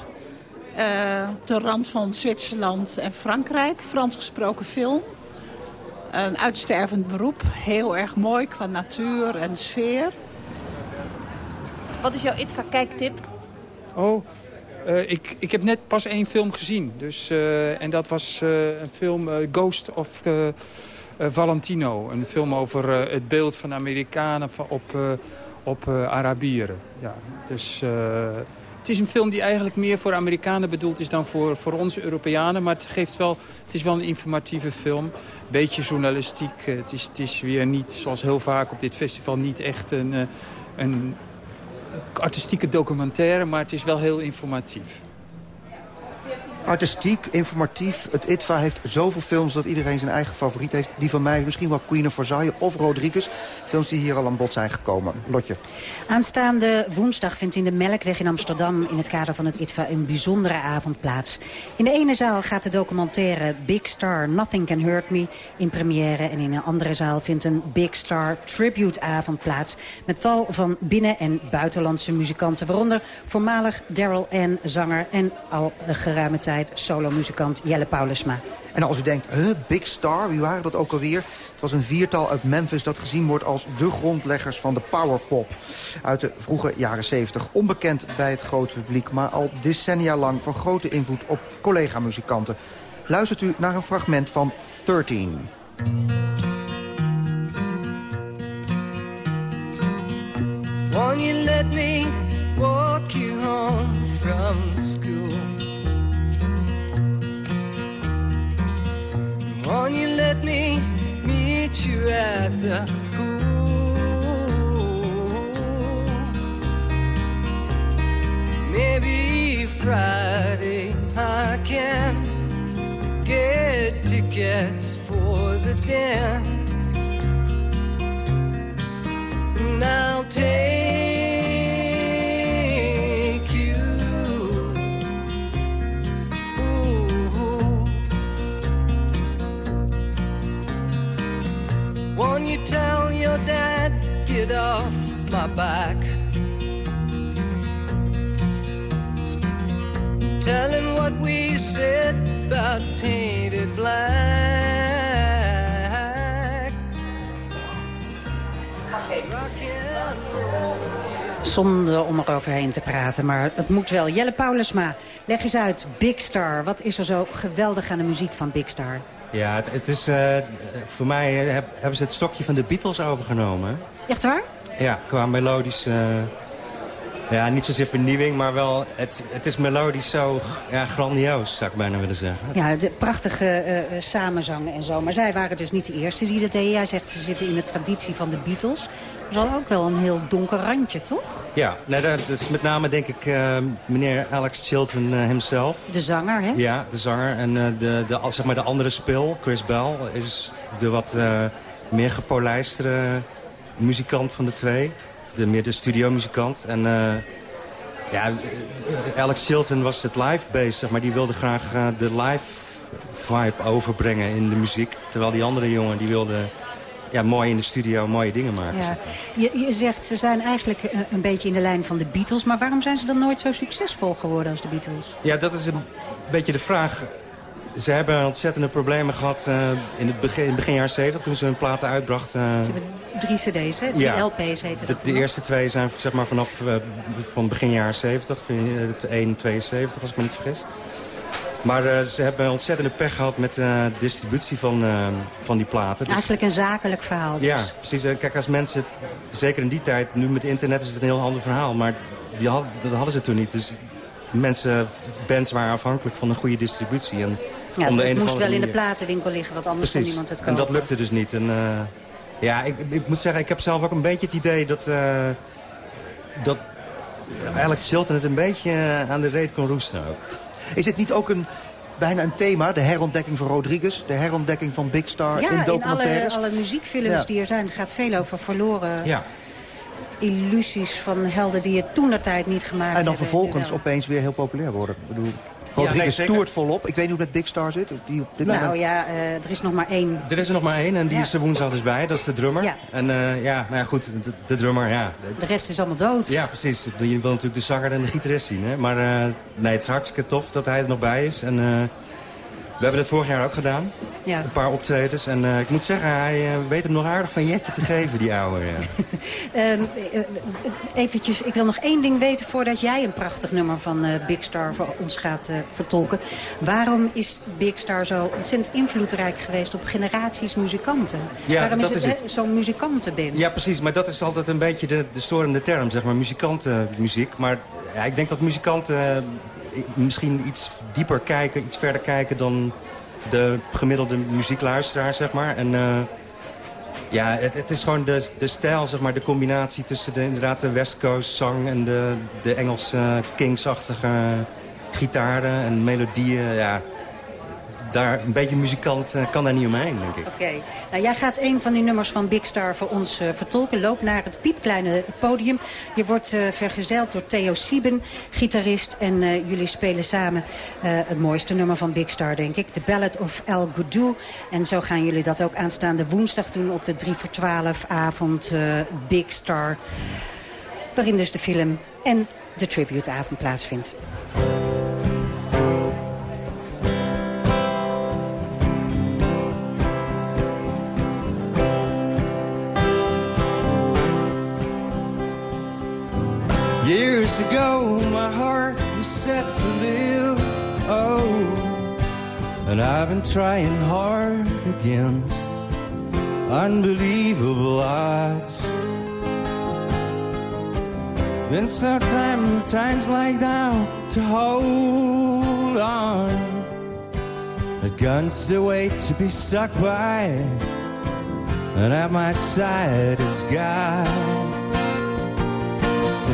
op de rand van Zwitserland en Frankrijk. Frans gesproken film. Een uitstervend beroep. Heel erg mooi qua natuur en sfeer. Wat is jouw ITVA-kijktip? Oh, uh, ik, ik heb net pas één film gezien. Dus, uh, en dat was uh, een film Ghost of Valentino. Een film over het beeld van Amerikanen op, op Arabieren. Ja, dus, het is een film die eigenlijk meer voor Amerikanen bedoeld is dan voor, voor ons Europeanen. Maar het, geeft wel, het is wel een informatieve film. Beetje journalistiek. Het is, het is weer niet, zoals heel vaak op dit festival, niet echt een... een artistieke documentaire, maar het is wel heel informatief. Artistiek, informatief. Het ITVA heeft zoveel films dat iedereen zijn eigen favoriet heeft. Die van mij misschien wel Queen of Versailles of Rodriguez. Films die hier al aan bod zijn gekomen. Lotje. Aanstaande woensdag vindt in de Melkweg in Amsterdam... in het kader van het ITVA een bijzondere avond plaats. In de ene zaal gaat de documentaire Big Star Nothing Can Hurt Me in première. En in een andere zaal vindt een Big Star Tribute avond plaats... met tal van binnen- en buitenlandse muzikanten. Waaronder voormalig Daryl Ann zanger en al geruime tijd solomuzikant Jelle Paulusma. En als u denkt, huh, Big Star, wie waren dat ook alweer? Het was een viertal uit Memphis dat gezien wordt als de grondleggers van de powerpop. Uit de vroege jaren 70. Onbekend bij het grote publiek, maar al decennia lang van grote invloed op collega-muzikanten. Luistert u naar een fragment van 13. Won't you let me walk you home from school? Won't you let me meet you at the pool? Maybe Friday I can get tickets for the dance. I'll take You tell your dad, get off my back? Tell him what we said about painted black. Zonde om er overheen te praten, maar het moet wel. Jelle Paulusma, leg eens uit. Big Star, wat is er zo geweldig aan de muziek van Big Star? Ja, het, het is, uh, voor mij heb, hebben ze het stokje van de Beatles overgenomen. Echt waar? Ja, qua melodisch... Uh, ja, niet zozeer vernieuwing, maar wel... Het, het is melodisch zo ja, grandioos, zou ik bijna willen zeggen. Ja, de prachtige uh, samenzangen en zo. Maar zij waren dus niet de eerste die dat deden. Jij zegt, ze zitten in de traditie van de Beatles. Zal ook wel een heel donker randje, toch? Ja, nee, dat is met name denk ik uh, meneer Alex Chilton uh, hemzelf. De zanger, hè? Ja, de zanger. En uh, de, de, zeg maar de andere spil, Chris Bell, is de wat meer gepolijstere muzikant van de twee. De, meer de studiomuzikant. En ja, Alex Chilton was het live bezig, maar die wilde graag de live vibe overbrengen in de muziek. Terwijl die andere jongen, die wilde ja, mooi in de studio mooie dingen maken. Ja. Je, je zegt, ze zijn eigenlijk een, een, beetje in de lijn van de Beatles. Maar waarom zijn ze dan nooit zo succesvol geworden als de Beatles? Ja, dat is een beetje de vraag. ze hebben ontzettende problemen gehad uh, in het begin, begin jaren 70 toen ze hun platen uitbrachten. Uh, ze hebben drie cd's, hè? Drie ja, LP's heette dat. De, de eerste twee zijn zeg maar vanaf uh, van begin jaren 70, het 1, 72 als ik me niet vergis. Maar ze hebben ontzettende pech gehad met de distributie van, van die platen. Dus... Eigenlijk een zakelijk verhaal dus. Ja, precies. Kijk, als mensen, zeker in die tijd, nu met internet is het een heel ander verhaal. Maar die had, dat hadden ze toen niet. Dus mensen, bands waren afhankelijk van een goede distributie. En ja, het moest wel in de platenwinkel liggen, want anders kon niemand het kopen. en dat lukte dus niet. En, ja, ik, ik, moet zeggen, ik heb zelf ook een beetje het idee dat... Uh, dat eigenlijk Chilton het een beetje aan de reet kon roesten ook. Is het niet ook een, bijna een thema, de herontdekking van Rodriguez... de herontdekking van Big Star in documentaires? Ja, in alle, alle muziekfilms ja. die er zijn gaat veel over verloren... Ja illusies van helden die het toen tijd niet gemaakt hebben. En dan vervolgens opeens weer heel populair worden. Ik bedoel, Rodriguez ja, nee, stoert volop. Ik weet niet hoe dat Big Star zit. Die op dit nou moment... ja, uh, er is nog maar één. Er is er nog maar één en die ja. is er woensdag dus bij. Dat is de drummer. Ja. En uh, ja, nou ja, goed, de, de, drummer, ja. De rest is allemaal dood. Ja, precies. Je wil natuurlijk de zanger en de gitarist zien. Hè? Maar uh, nee, het is hartstikke tof dat hij er nog bij is. En we hebben het vorig jaar ook gedaan. Ja. Een paar optredens. En uh, ik moet zeggen, hij uh, weet hem nog aardig van Jetje te geven, die ouwe. Ja. um, [laughs] eventjes, ik wil nog één ding weten voordat jij een prachtig nummer van uh, Big Star voor ons gaat vertolken. Waarom is Big Star zo ontzettend invloedrijk geweest op generaties muzikanten? Ja, Waarom is het, het. zo'n muzikantenband? Ja, precies. Maar dat is altijd een beetje de, de storende term, zeg maar. Muzikantenmuziek. Maar ja, ik denk dat muzikanten misschien iets dieper kijken, iets verder kijken dan de gemiddelde muziekluisteraar, zeg maar. En uh, ja, het, het, is gewoon de, de stijl, zeg maar, de combinatie tussen de, inderdaad de West Coast zang en de, de Engelse Kings-achtige gitaren en melodieën. Ja, daar een beetje muzikant uh, kan daar niet omheen, denk ik. Oké. Nou, jij gaat een van die nummers van Big Star voor ons uh, vertolken. Loop naar het piepkleine podium. Je wordt uh, vergezeld door Theo Sieben, gitarist. En jullie spelen samen het mooiste nummer van Big Star, denk ik. The Ballad of El Goudou. En zo gaan jullie dat ook aanstaande woensdag doen op de 3 voor 12 avond Big Star. Waarin dus de film en de tributeavond plaatsvindt. Years ago, my heart was set to live. Oh, and I've been trying hard against unbelievable odds. Been some time, times like now to hold on. A gun's the way to be stuck by, and at my side is God.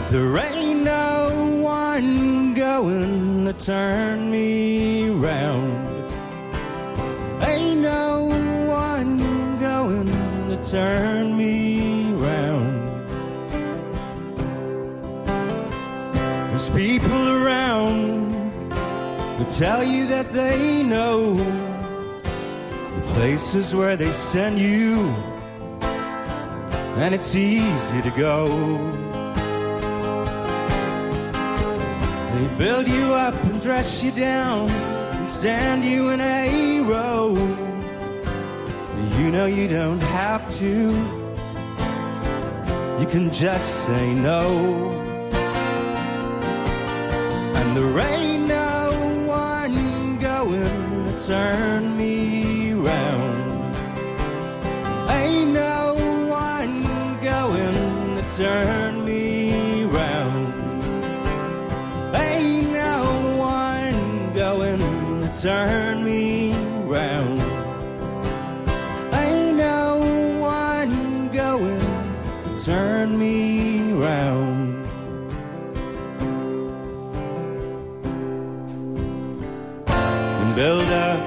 Ain't no one going to turn me round. Ain't no one going to turn me round. There's people around who tell you that they know the places where they send you, and it's easy to go. They build you up and dress you down and stand you in a row. You know you don't have to. You can just say no. And there ain't no one going to turn me turn me round. Ain't no one going to turn me round. And build up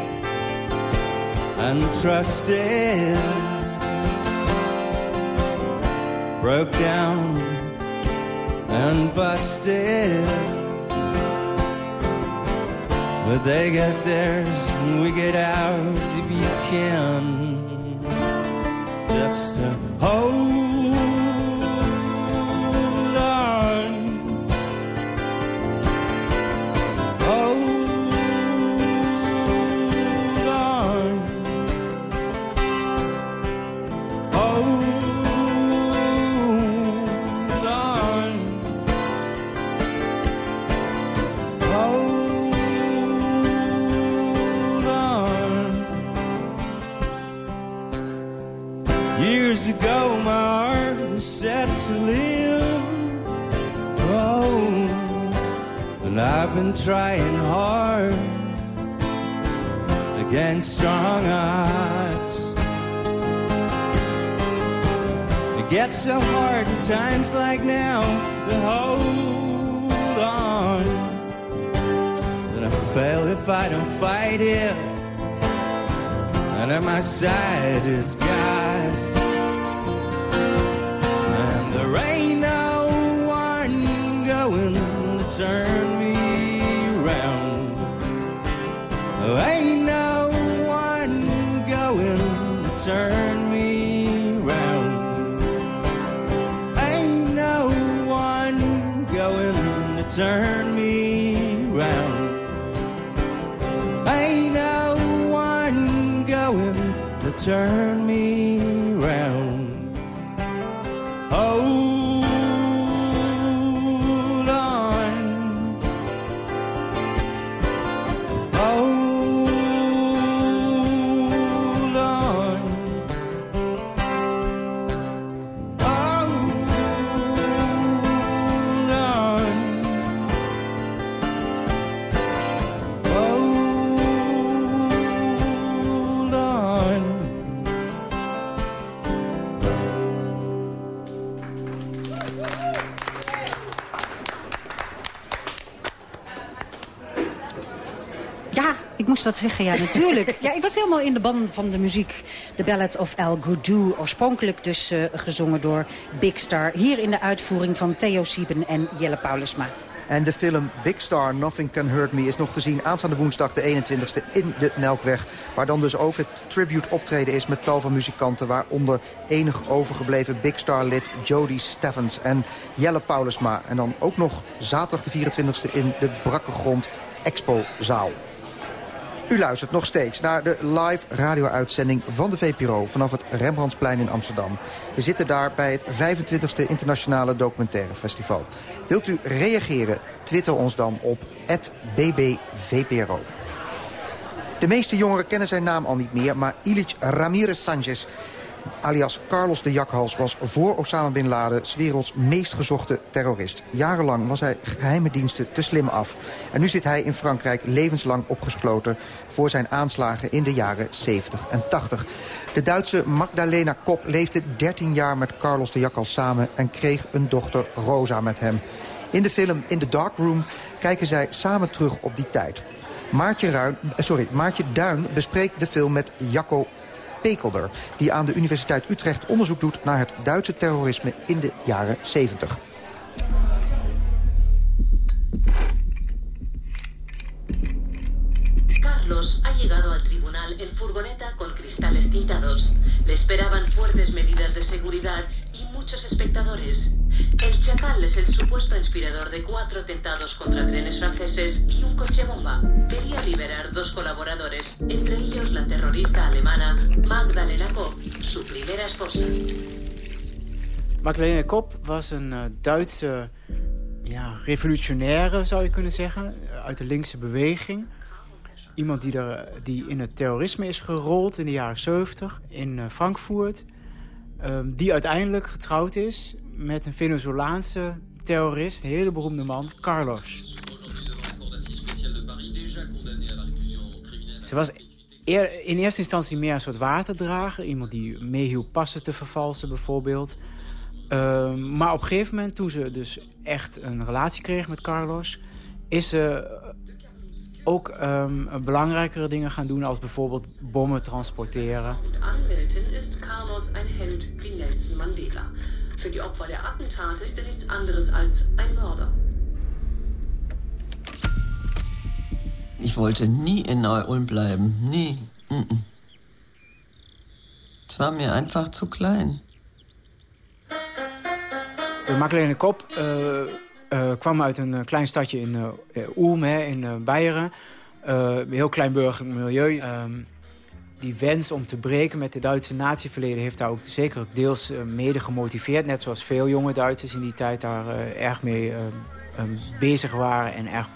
and trusted, broke down and busted. But they get theirs and we get ours if you can. Just to hold been trying hard against strong odds. It gets so hard in times like now to hold on. That I fail if I don't fight it. And at my side is God. And there ain't no one going to turn ain't no one going to turn me round. Ain't no one going to turn me round. Ain't no one going to turn me dat zeggen, ja, natuurlijk. ja, ik was helemaal in de ban van de muziek. The Ballad of El Goudou, oorspronkelijk dus eh, gezongen door Big Star. Hier in de uitvoering van Theo Sieben en Jelle Paulusma. En de film Big Star, Nothing Can Hurt Me... is nog te zien aanstaande woensdag de 21ste in de Melkweg. Waar dan dus ook het tribute optreden is met tal van muzikanten... waaronder enig overgebleven Big Star-lid Jody Steffens en Jelle Paulusma. En dan ook nog zaterdag de 24ste in de Brakke Grond Expo-zaal. U luistert nog steeds naar de live radio-uitzending van de VPRO... vanaf het Rembrandtsplein in Amsterdam. We zitten daar bij het 25e Internationale Documentaire Festival. Wilt u reageren? Twitter ons dan op @bbvpro. De meeste jongeren kennen zijn naam al niet meer... maar Ilich Ramirez Sanchez, alias Carlos de Jakhals... was voor Osama Bin Laden 's werelds meest gezochte terrorist. Jarenlang was hij geheime diensten te slim af. En nu zit hij in Frankrijk levenslang opgesloten... voor zijn aanslagen in de jaren 70 en 80. De Duitse Magdalena Kopp leefde 13 jaar met Carlos de Jakhals samen... en kreeg een dochter Rosa met hem. In de film In the Dark Room kijken zij samen terug op die tijd. Maartje, Ruin, eh, sorry, Maartje Duin bespreekt de film met Jacco Pekelder... die aan de Universiteit Utrecht onderzoek doet naar het Duitse terrorisme in de jaren 70. Carlos ha llegado al tribunal en furgoneta con cristales tintados. Le esperaban fuertes medidas de seguridad muchos espectadores. El chacal es el supuesto inspirador de cuatro atentados contra trenes franceses y un coche bomba. Quería liberar dos colaboradores, entre ellos la terrorista alemana Magdalena Kopp, su primera esposa. Magdalena Kopp was een eh, Duitse ja, revolutionaire, zou je kunnen zeggen. Uit de linkse beweging. Iemand die, er, die in het terrorisme is gerold in de jaren 70 in eh, Frankfurt. Ehm, die uiteindelijk getrouwd is met een Venezolaanse terrorist, een hele beroemde man, Carlos. Ze was in eerste instantie meer een soort waterdrager. Iemand die meehielp passen te vervalsen bijvoorbeeld. Ehm, maar op een gegeven moment, toen ze dus echt een relatie kreeg met Carlos... is ze ook ehm, belangrijkere dingen gaan doen... als bijvoorbeeld bommen transporteren. Anwältin ist Carlos ein Held wie Nelson Mandela. Für die Opfer der Attentate ist er nichts anderes als ein Mörder. Ich wollte nie in Neu-Ulm bleiben. Nie. Es war mir einfach zu klein. De Magdalena Kop eh, kwam uit een eh, klein stadje in eh, eh, Ulm, hè, in eh, Beieren. Eh, een heel klein burgerlijk milieu. Ehm, die wens om te breken met de Duitse natieverleden... heeft daar ook zeker ook deels eh, mede gemotiveerd. Net zoals veel jonge Duitsers in die tijd daar eh, erg mee eh, eh, bezig waren... en erg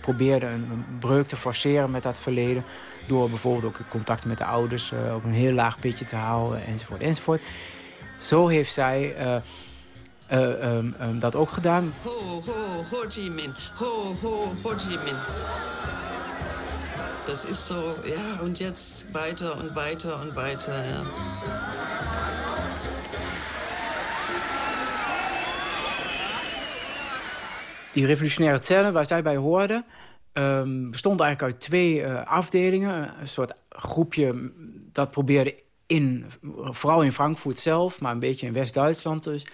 probeerden een, breuk te forceren met dat verleden... door bijvoorbeeld ook contact met de ouders eh, op een heel laag pitje te houden, enzovoort, enzovoort. Zo heeft zij uh, um, um, dat ook gedaan. Ho, ho, Ho Chi Minh. Ho, ho, Ho Chi Minh. Das ist so, ja, und jetzt weiter und weiter und weiter, ja. Die revolutionaire cellen waar zij bij hoorden... Um, bestond eigenlijk uit twee uh, afdelingen. Een soort groepje dat probeerde in, vooral in Frankfurt zelf... maar een beetje in West-Duitsland dus...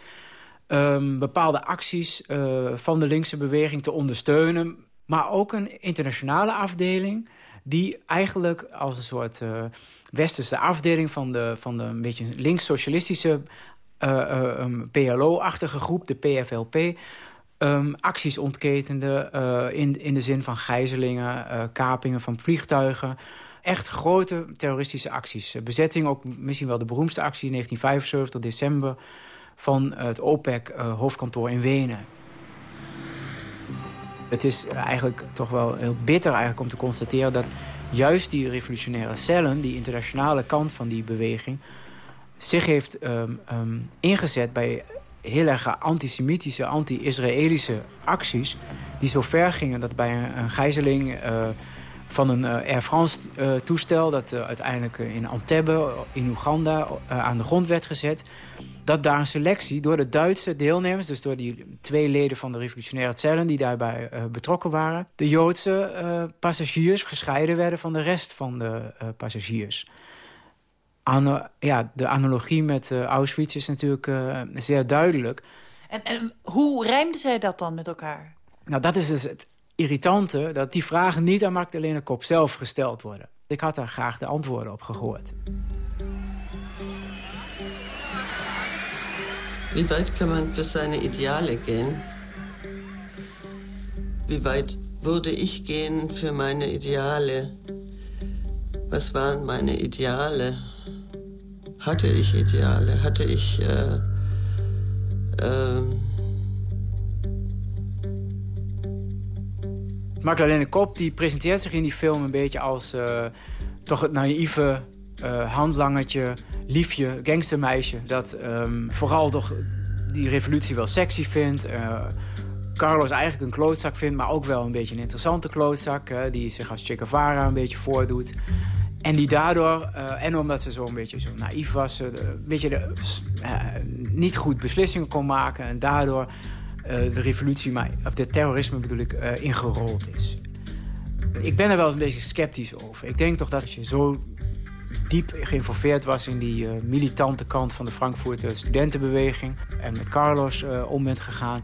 Um, bepaalde acties uh, van de linkse beweging te ondersteunen. Maar ook een internationale afdeling die eigenlijk als een soort uh, westerse afdeling... van de, van de een beetje links-socialistische uh, um, PLO-achtige groep, de PFLP... Um, acties ontketende in, in de zin van gijzelingen, kapingen van vliegtuigen. Echt grote terroristische acties. Bezetting, ook misschien wel de beroemdste actie in 1975, december... van het OPEC-hoofdkantoor in Wenen. Het is eigenlijk toch wel heel bitter eigenlijk om te constateren... dat juist die revolutionaire cellen, die internationale kant van die beweging... zich heeft um, um, ingezet bij heel erg antisemitische, anti-Israëlische acties... die zo ver gingen dat bij een, gijzeling uh, van een uh, Air France-toestel... Uh, dat uiteindelijk in Antebbe, in Oeganda, aan de grond werd gezet... dat daar een selectie door de Duitse deelnemers... dus door die twee leden van de revolutionaire cellen die daarbij betrokken waren... de Joodse passagiers gescheiden werden van de rest van de passagiers... Ano ja, de analogie met Auschwitz is natuurlijk zeer duidelijk. En, en hoe rijmden zij dat dan met elkaar? Nou, dat is dus het irritante, dat die vragen niet aan Magdalene Kop zelf gesteld worden. Ik had daar graag de antwoorden op gehoord. Wie weit kann man für seine Ideale gehen? Wie weit würde ich gehen für meine Ideale? Was waren meine Ideale? hatte ich Ideale, hatte ich... Äh, äh Magdalene Kop die presenteert zich in die film een beetje als uh, toch het naïeve uh, handlangertje, liefje, gangstermeisje. Dat um, vooral toch die revolutie wel sexy vindt. Uh, Carlos eigenlijk een klootzak vindt, maar ook wel een beetje een interessante klootzak. die zich als Che Guevara een beetje voordoet. En die daardoor, uh, en omdat ze zo een beetje zo naïef was... Een beetje de, niet goed beslissingen kon maken... en daardoor de revolutie, maar, of de terrorisme bedoel ik, ingerold is. Ik ben er wel een beetje sceptisch over. Ik denk toch dat als je zo diep geïnvolveerd was... in die militante kant van de Frankfurter studentenbeweging... en met Carlos om bent gegaan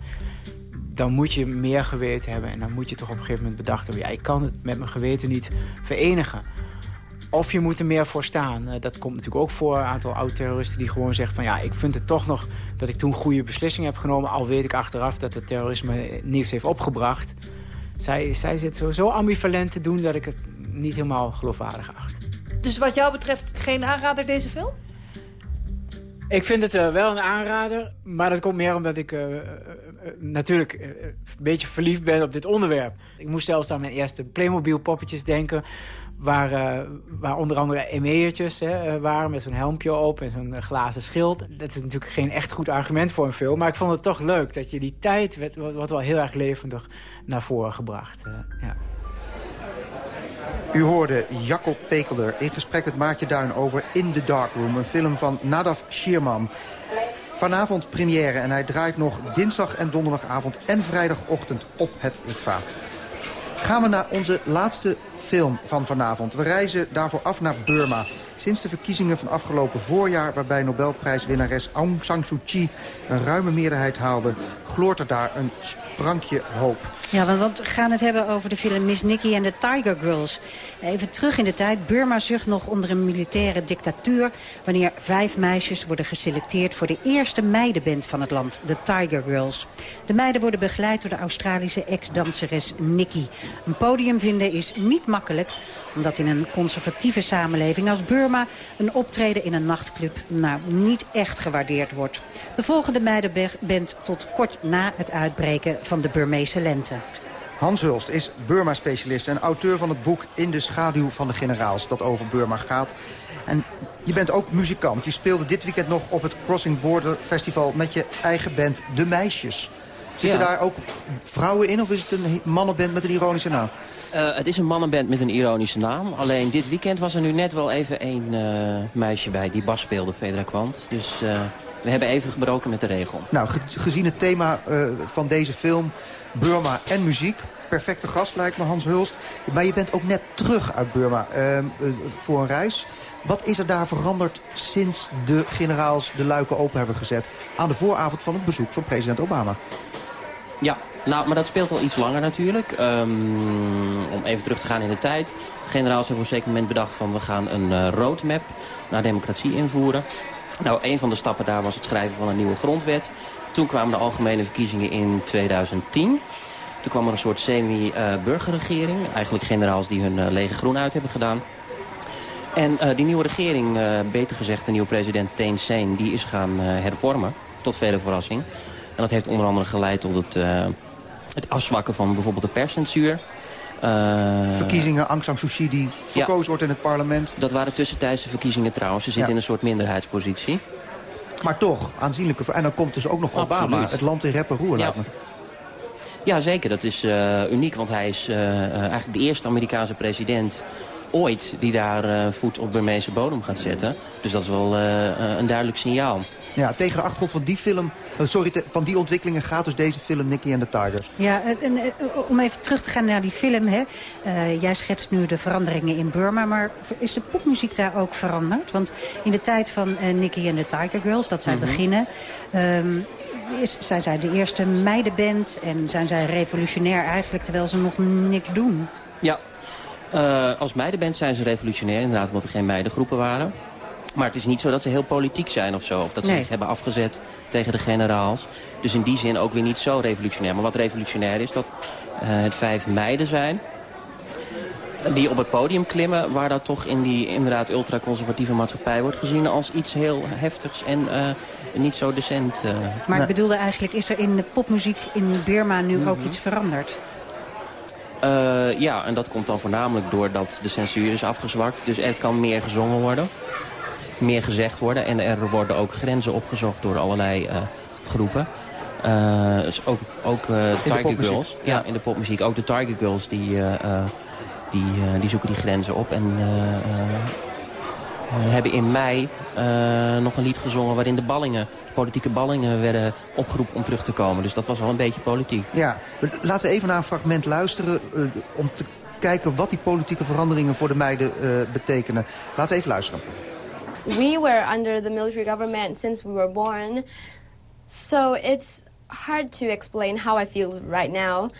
dan moet je meer geweten hebben. En dan moet je toch op een gegeven moment bedacht hebben... ja, ik kan het met mijn geweten niet verenigen. Of je moet er meer voor staan. Uh, dat komt natuurlijk ook voor. Een aantal oud-terroristen die gewoon zeggen van... ja, ik vind het toch nog dat ik toen goede beslissingen heb genomen... al weet ik achteraf dat het terrorisme niets heeft opgebracht. Zij, zij zit zo, zo ambivalent te doen dat ik het niet helemaal geloofwaardig acht. Dus wat jou betreft geen aanrader deze film? Ik vind het uh, wel een aanrader, maar dat komt meer omdat ik uh, uh, natuurlijk een beetje verliefd ben op dit onderwerp. Ik moest zelfs aan mijn eerste Playmobil poppetjes denken... Waar, waar onder andere emeertjes waren met zo'n helmpje op en zo'n glazen schild. Dat is natuurlijk geen echt goed argument voor een film. Maar ik vond het toch leuk dat je die tijd, wat wel heel erg levendig, naar voren gebracht. Ja. U hoorde Jacob Pekelder in gesprek met Maartje Duin over In the Dark Room. Een film van Nadav Schierman. Vanavond première en hij draait nog dinsdag en donderdagavond en vrijdagochtend op het ITVA. Gaan we naar onze laatste film van vanavond. We reizen daarvoor af naar Burma. Sinds de verkiezingen van afgelopen voorjaar... waarbij Nobelprijswinnares Aung San Suu Kyi een ruime meerderheid haalde... gloort er daar een sprankje hoop. Ja, want we gaan het hebben over de film Miss Nikki en de Tiger Girls. Even terug in de tijd. Burma zucht nog onder een militaire dictatuur... wanneer vijf meisjes worden geselecteerd voor de eerste meidenband van het land, de Tiger Girls. De meiden worden begeleid door de Australische ex-danseres Nikki. Een podium vinden is niet makkelijk omdat in een conservatieve samenleving als Burma... een optreden in een nachtclub nou niet echt gewaardeerd wordt. De volgende meidenband tot kort na het uitbreken van de Burmeese lente. Hans Hulst is Burma-specialist en auteur van het boek In de schaduw van de generaals... dat over Burma gaat. En Je bent ook muzikant. Je speelde dit weekend nog op het Crossing Border Festival met je eigen band De Meisjes. Zitten Ja. daar ook vrouwen in of is het een mannenband met een ironische naam? Eh, het is een mannenband met een ironische naam. Alleen dit weekend was er nu net wel even één eh, meisje bij die bas speelde, Fedra Kwant. Dus eh, we hebben even gebroken met de regel. Nou, ge- gezien het thema eh, van deze film, Burma en muziek... perfecte gast lijkt me, Hans Hulst. Maar je bent ook net terug uit Burma eh, eh, voor een reis. Wat is er daar veranderd sinds de generaals de luiken open hebben gezet... aan de vooravond van het bezoek van president Obama? Ja, nou, maar dat speelt al iets langer natuurlijk. Ehm, om even terug te gaan in de tijd. De generaals hebben op een zeker moment bedacht van we gaan een eh, roadmap naar democratie invoeren. Nou, een van de stappen daar was het schrijven van een nieuwe grondwet. Toen kwamen de algemene verkiezingen in 2010. Toen kwam er een soort semi-burgerregering. Eigenlijk generaals die hun eh, lege groen uit hebben gedaan. En eh, die nieuwe regering, eh, beter gezegd de nieuwe president Thein Sein... die is gaan eh, hervormen, tot vele verrassing. En dat heeft onder andere geleid tot het, het afzwakken van bijvoorbeeld de perscensuur. Eh, Verkiezingen, Aung San Suu Kyi die verkozen wordt in het parlement. Dat waren tussentijdse verkiezingen trouwens. Ze zit Ja. in een soort minderheidspositie. Maar toch, aanzienlijke... En dan komt dus ook nog Obama, Absoluut. het land in rep en roer, Ja. Ja, zeker. Dat is eh, uniek, want hij is eh, eigenlijk de eerste Amerikaanse president ooit die daar eh, voet op Burmeese bodem gaat zetten. Dus dat is wel eh, eh, een duidelijk signaal. Ja, tegen de achtergrond van die film... sorry, te- van die ontwikkelingen gaat dus deze film Nicky and the Tigers. Ja, en, en, om even terug te gaan naar die film. Hè. Eh, jij schetst nu de veranderingen in Burma, maar is de popmuziek daar ook veranderd? Want in de tijd van eh Nicky and the Tiger Girls, dat zij Mhm. beginnen... ehm, is, zijn zij de eerste meidenband en zijn zij revolutionair eigenlijk... terwijl ze nog niks doen? Ja, Eh, als meidenband zijn ze revolutionair, inderdaad, omdat er geen meidengroepen waren. Maar het is niet zo dat ze heel politiek zijn of zo. Of dat ze Nee. zich hebben afgezet tegen de generaals. Dus in die zin ook weer niet zo revolutionair. Maar wat revolutionair is, dat eh, het vijf meiden zijn... die op het podium klimmen... waar dat toch in die inderdaad ultraconservatieve maatschappij wordt gezien... als iets heel heftigs en eh, niet zo decent. Maar ik bedoelde eigenlijk, is er in de popmuziek in Burma nu ook iets veranderd? Eh, ja, en dat komt dan voornamelijk doordat de censuur is afgezwakt. Dus er kan meer gezongen worden, meer gezegd worden. En er worden ook grenzen opgezocht door allerlei eh, groepen. Eh, dus ook ook Tiger Girls. ja. Ja. in de popmuziek. Ook de Tiger Girls die, die, die zoeken die grenzen op. En eh, eh, hebben in mei eh, nog een lied gezongen waarin de ballingen, de politieke ballingen werden opgeroepen om terug te komen. Dus dat was wel een beetje politiek. Ja, laten we even naar een fragment luisteren... eh, om te kijken wat die politieke veranderingen voor de meiden eh, betekenen. Laten we even luisteren. we were under the military government since we were born. So it's hard to explain how I feel right now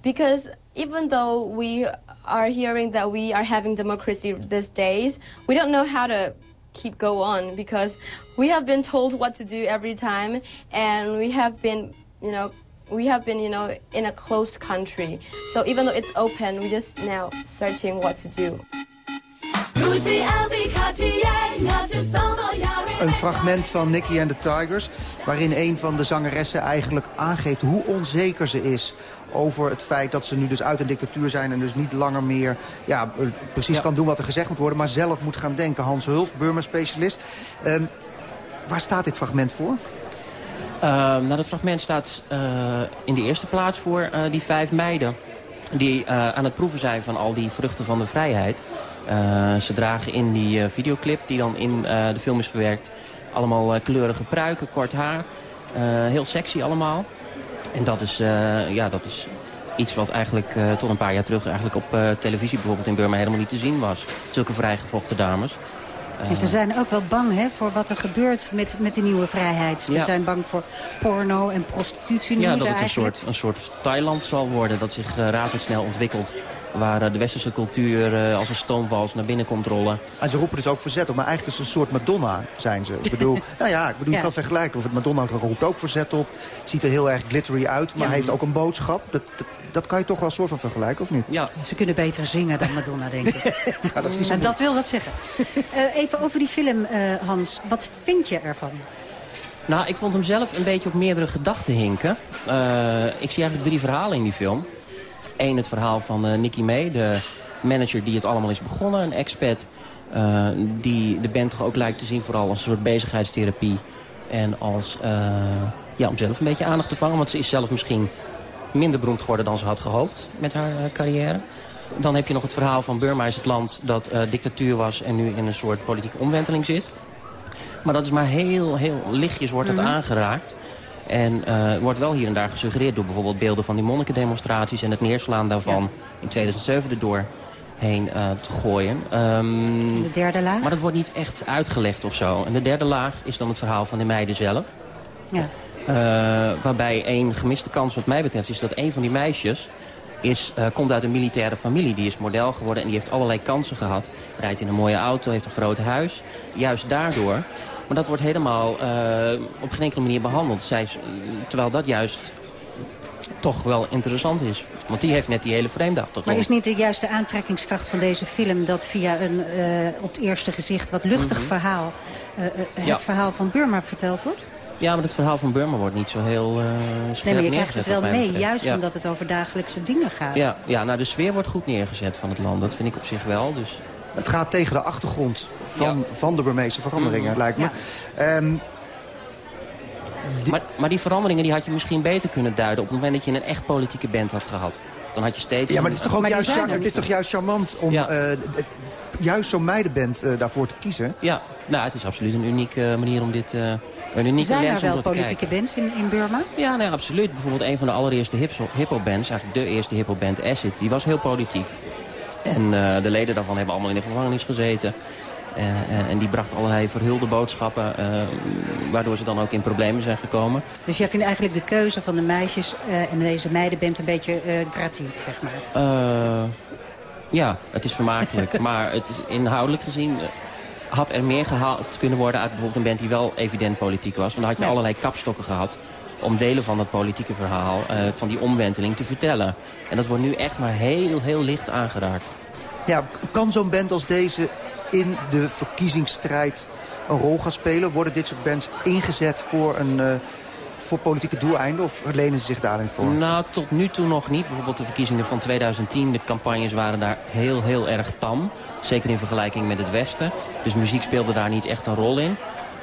because even though we are hearing that we are having democracy these days, we don't know how to keep go on because we have been told what to do every time and we have been, you know, we have been, you know, in a closed country. So even though it's open, we're just now searching what to do. Een fragment van Nicky and the Tigers... waarin een van de zangeressen eigenlijk aangeeft hoe onzeker ze is... over het feit dat ze nu dus uit een dictatuur zijn... en dus niet langer meer ja, eh, precies kan doen wat er gezegd moet worden... maar zelf moet gaan denken. Hans Hulst, Burma-specialist. Ehm, waar staat dit fragment voor? Ehm, nou, dat fragment staat eh, in de eerste plaats voor eh, die vijf meiden. Die aan het proeven zijn van al die vruchten van de vrijheid. Ze dragen in die videoclip die dan in de film is verwerkt... allemaal kleurige pruiken, kort haar. Heel sexy allemaal. En dat is, eh, ja, dat is iets wat eigenlijk eh, tot een paar jaar terug... eigenlijk op eh, televisie bijvoorbeeld in Burma helemaal niet te zien was. Zulke vrijgevochten dames. En ze zijn ook wel bang hè, voor wat er gebeurt met, met de nieuwe vrijheid. Ze Ja. zijn bang voor porno en prostitutie. Ja, dat het een soort, een soort Thailand zal worden. Dat zich uh, razendsnel ontwikkelt. Waar uh, de westerse cultuur uh, als een stoomwals naar binnen komt rollen. En ze roepen dus ook verzet op. Maar eigenlijk is het een soort Madonna, zijn ze. Ik bedoel, [laughs] nou ja, ik bedoel, Ja. je kan vergelijken. Of het Madonna roept ook verzet op. Ziet er heel erg glittery uit. Maar Ja. heeft ook een boodschap. Dat, dat, dat kan je toch wel een soort van vergelijken, of niet? Ja. Ze kunnen beter zingen dan Madonna, denk ik. [laughs] Ja, dat is en dat wil wat zeggen. Eh, even over die film, eh, Hans. Wat vind je ervan? Nou, ik vond hem zelf een beetje op meerdere gedachten hinken. Uh, ik zie eigenlijk drie verhalen in die film. Eén, het verhaal van uh, Nicky May, de manager die het allemaal is begonnen. Een expat eh, die de band toch ook lijkt te zien vooral als een soort bezigheidstherapie. En als, uh, ja, om zelf een beetje aandacht te vangen. Want ze is zelf misschien minder beroemd geworden dan ze had gehoopt met haar carrière. Dan heb je nog het verhaal van Burma is het land dat dictatuur was... en nu in een soort politieke omwenteling zit. Maar dat is maar heel, heel lichtjes wordt het mhm. aangeraakt. En uh, wordt wel hier en daar gesuggereerd door bijvoorbeeld beelden van die monnikendemonstraties... en het neerslaan daarvan in 2007 erdoor heen uh, te gooien. Um, de derde laag? Maar dat wordt niet echt uitgelegd of zo. En de derde laag is dan het verhaal van de meiden zelf. Ja. Uh, waarbij één gemiste kans wat mij betreft is dat een van die meisjes... Is, uh, komt uit een militaire familie. Die is model geworden en die heeft allerlei kansen gehad. Rijdt in een mooie auto, heeft een groot huis. Juist daardoor maar dat wordt helemaal uh, op geen enkele manier behandeld. Zij, terwijl dat juist toch wel interessant is. Want die heeft net die hele vreemde achtergrond. Maar is niet de juiste aantrekkingskracht van deze film... dat via een uh, op het eerste gezicht wat luchtig mhm. verhaal... Het verhaal van Burma verteld wordt? Ja, maar het verhaal van Burma wordt niet zo heel uh, scherp Nee, maar je krijgt het wel mee, juist omdat het over dagelijkse dingen gaat. Ja, ja, nou de sfeer wordt goed neergezet van het land. Dat vind ik op zich wel. Dus het gaat tegen de achtergrond van, van de Burmeese veranderingen, mm. lijkt me. Ehm, maar, maar, die veranderingen die had je misschien beter kunnen duiden... op het moment dat je een echt politieke band had gehad. Dan had je steeds... Ja, maar het is toch, ook juist, het is toch juist charmant om uh, juist zo'n meidenband uh, daarvoor te kiezen? Ja, nou, het is absoluut een unieke manier om dit... Een Zijn er wel politieke bands in, in Burma? Ja, nee, absoluut. Bijvoorbeeld een van de allereerste hip-hop-bands, eigenlijk de eerste hip-hop-band Acid, die was heel politiek. En uh, de leden daarvan hebben allemaal in de gevangenis gezeten. Uh, uh, en die bracht allerlei verhulde boodschappen, waardoor ze dan ook in problemen zijn gekomen. Dus jij vindt eigenlijk de keuze van de meisjes en deze meiden bent een beetje gratuit, zeg maar? ja, het is vermakelijk. [laughs] maar het is inhoudelijk gezien had er meer gehaald kunnen worden uit bijvoorbeeld een band die wel evident politiek was. Want dan had je allerlei kapstokken gehad om delen van dat politieke verhaal, uh, van die omwenteling te vertellen. En dat wordt nu echt maar heel, heel licht aangeraakt. Ja, kan zo'n band als deze in de verkiezingsstrijd een rol gaan spelen? Worden dit soort bands ingezet voor een... Uh, voor politieke doeleinden of lenen ze zich daarin voor? Nou, tot nu toe nog niet. Bijvoorbeeld de verkiezingen van 2010, de campagnes waren daar heel, heel erg tam. Zeker in vergelijking met het Westen. Dus muziek speelde daar niet echt een rol in.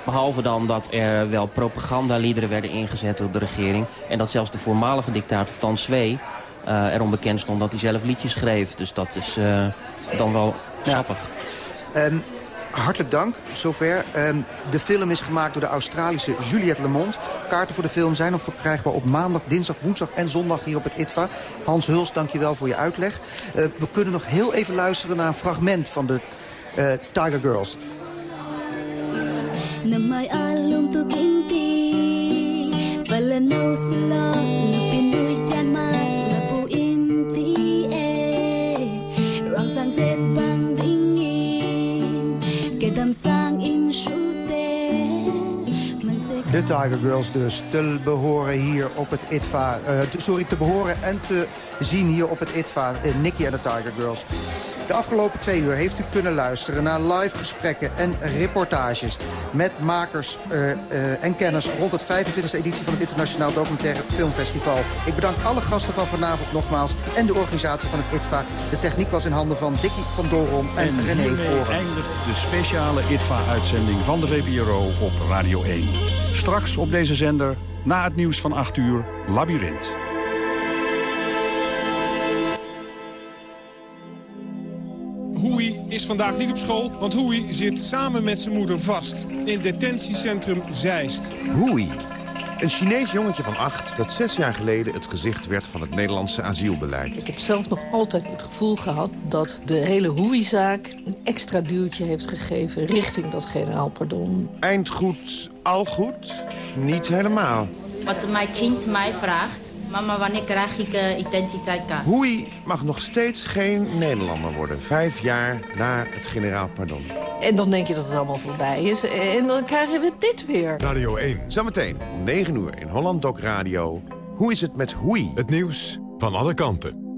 Behalve dan dat er wel propagandaliederen werden ingezet door de regering. En dat zelfs de voormalige dictator Tan Swe uh, erom bekend stond dat hij zelf liedjes schreef. Dus dat is uh, dan wel. Ja. Um, hartelijk dank, zover. Um, de film is gemaakt door de Australische Juliette Lemont. Kaarten voor de film zijn nog verkrijgbaar op maandag, dinsdag, woensdag en zondag hier op het ITVA. Hans Huls, dankjewel voor je uitleg. Uh, we kunnen nog heel even luisteren naar een fragment van de Tiger Girls. De Tiger Girls dus te behoren hier op het ITVA. Uh, sorry, te behoren en te zien hier op het ITVA. Uh, Nicky en de Tiger Girls. De afgelopen twee uur heeft u kunnen luisteren naar live gesprekken en reportages... met makers uh, uh, en kenners rond het 25e editie van het Internationaal Documentaire Filmfestival. Ik bedank alle gasten van vanavond nogmaals en de organisatie van het ITVA. De techniek was in handen van Dickie van Dorom en, en René Voren. eindigt de speciale ITVA-uitzending van de VPRO op Radio 1. Straks op deze zender, na het nieuws van 8 uur, Labyrinth. Vandaag niet op school, want Hoei zit samen met zijn moeder vast in detentiecentrum Zeist. Hoei, een Chinees jongetje van acht dat zes jaar geleden het gezicht werd van het Nederlandse asielbeleid. Ik heb zelf nog altijd het gevoel gehad dat de hele Hoei-zaak een extra duwtje heeft gegeven richting dat generaal pardon. Eind goed, al goed? Niet helemaal. Wat mijn kind mij vraagt, Mama, wanneer krijg ik uh, identiteitskaart? Hoei mag nog steeds geen Nederlander worden. Vijf jaar na het generaal pardon. En dan denk je dat het allemaal voorbij is. En dan krijgen we dit weer. Radio 1. Zometeen om 9 uur in Holland Doc Radio. Hoe is het met Hoei? Het nieuws van alle kanten.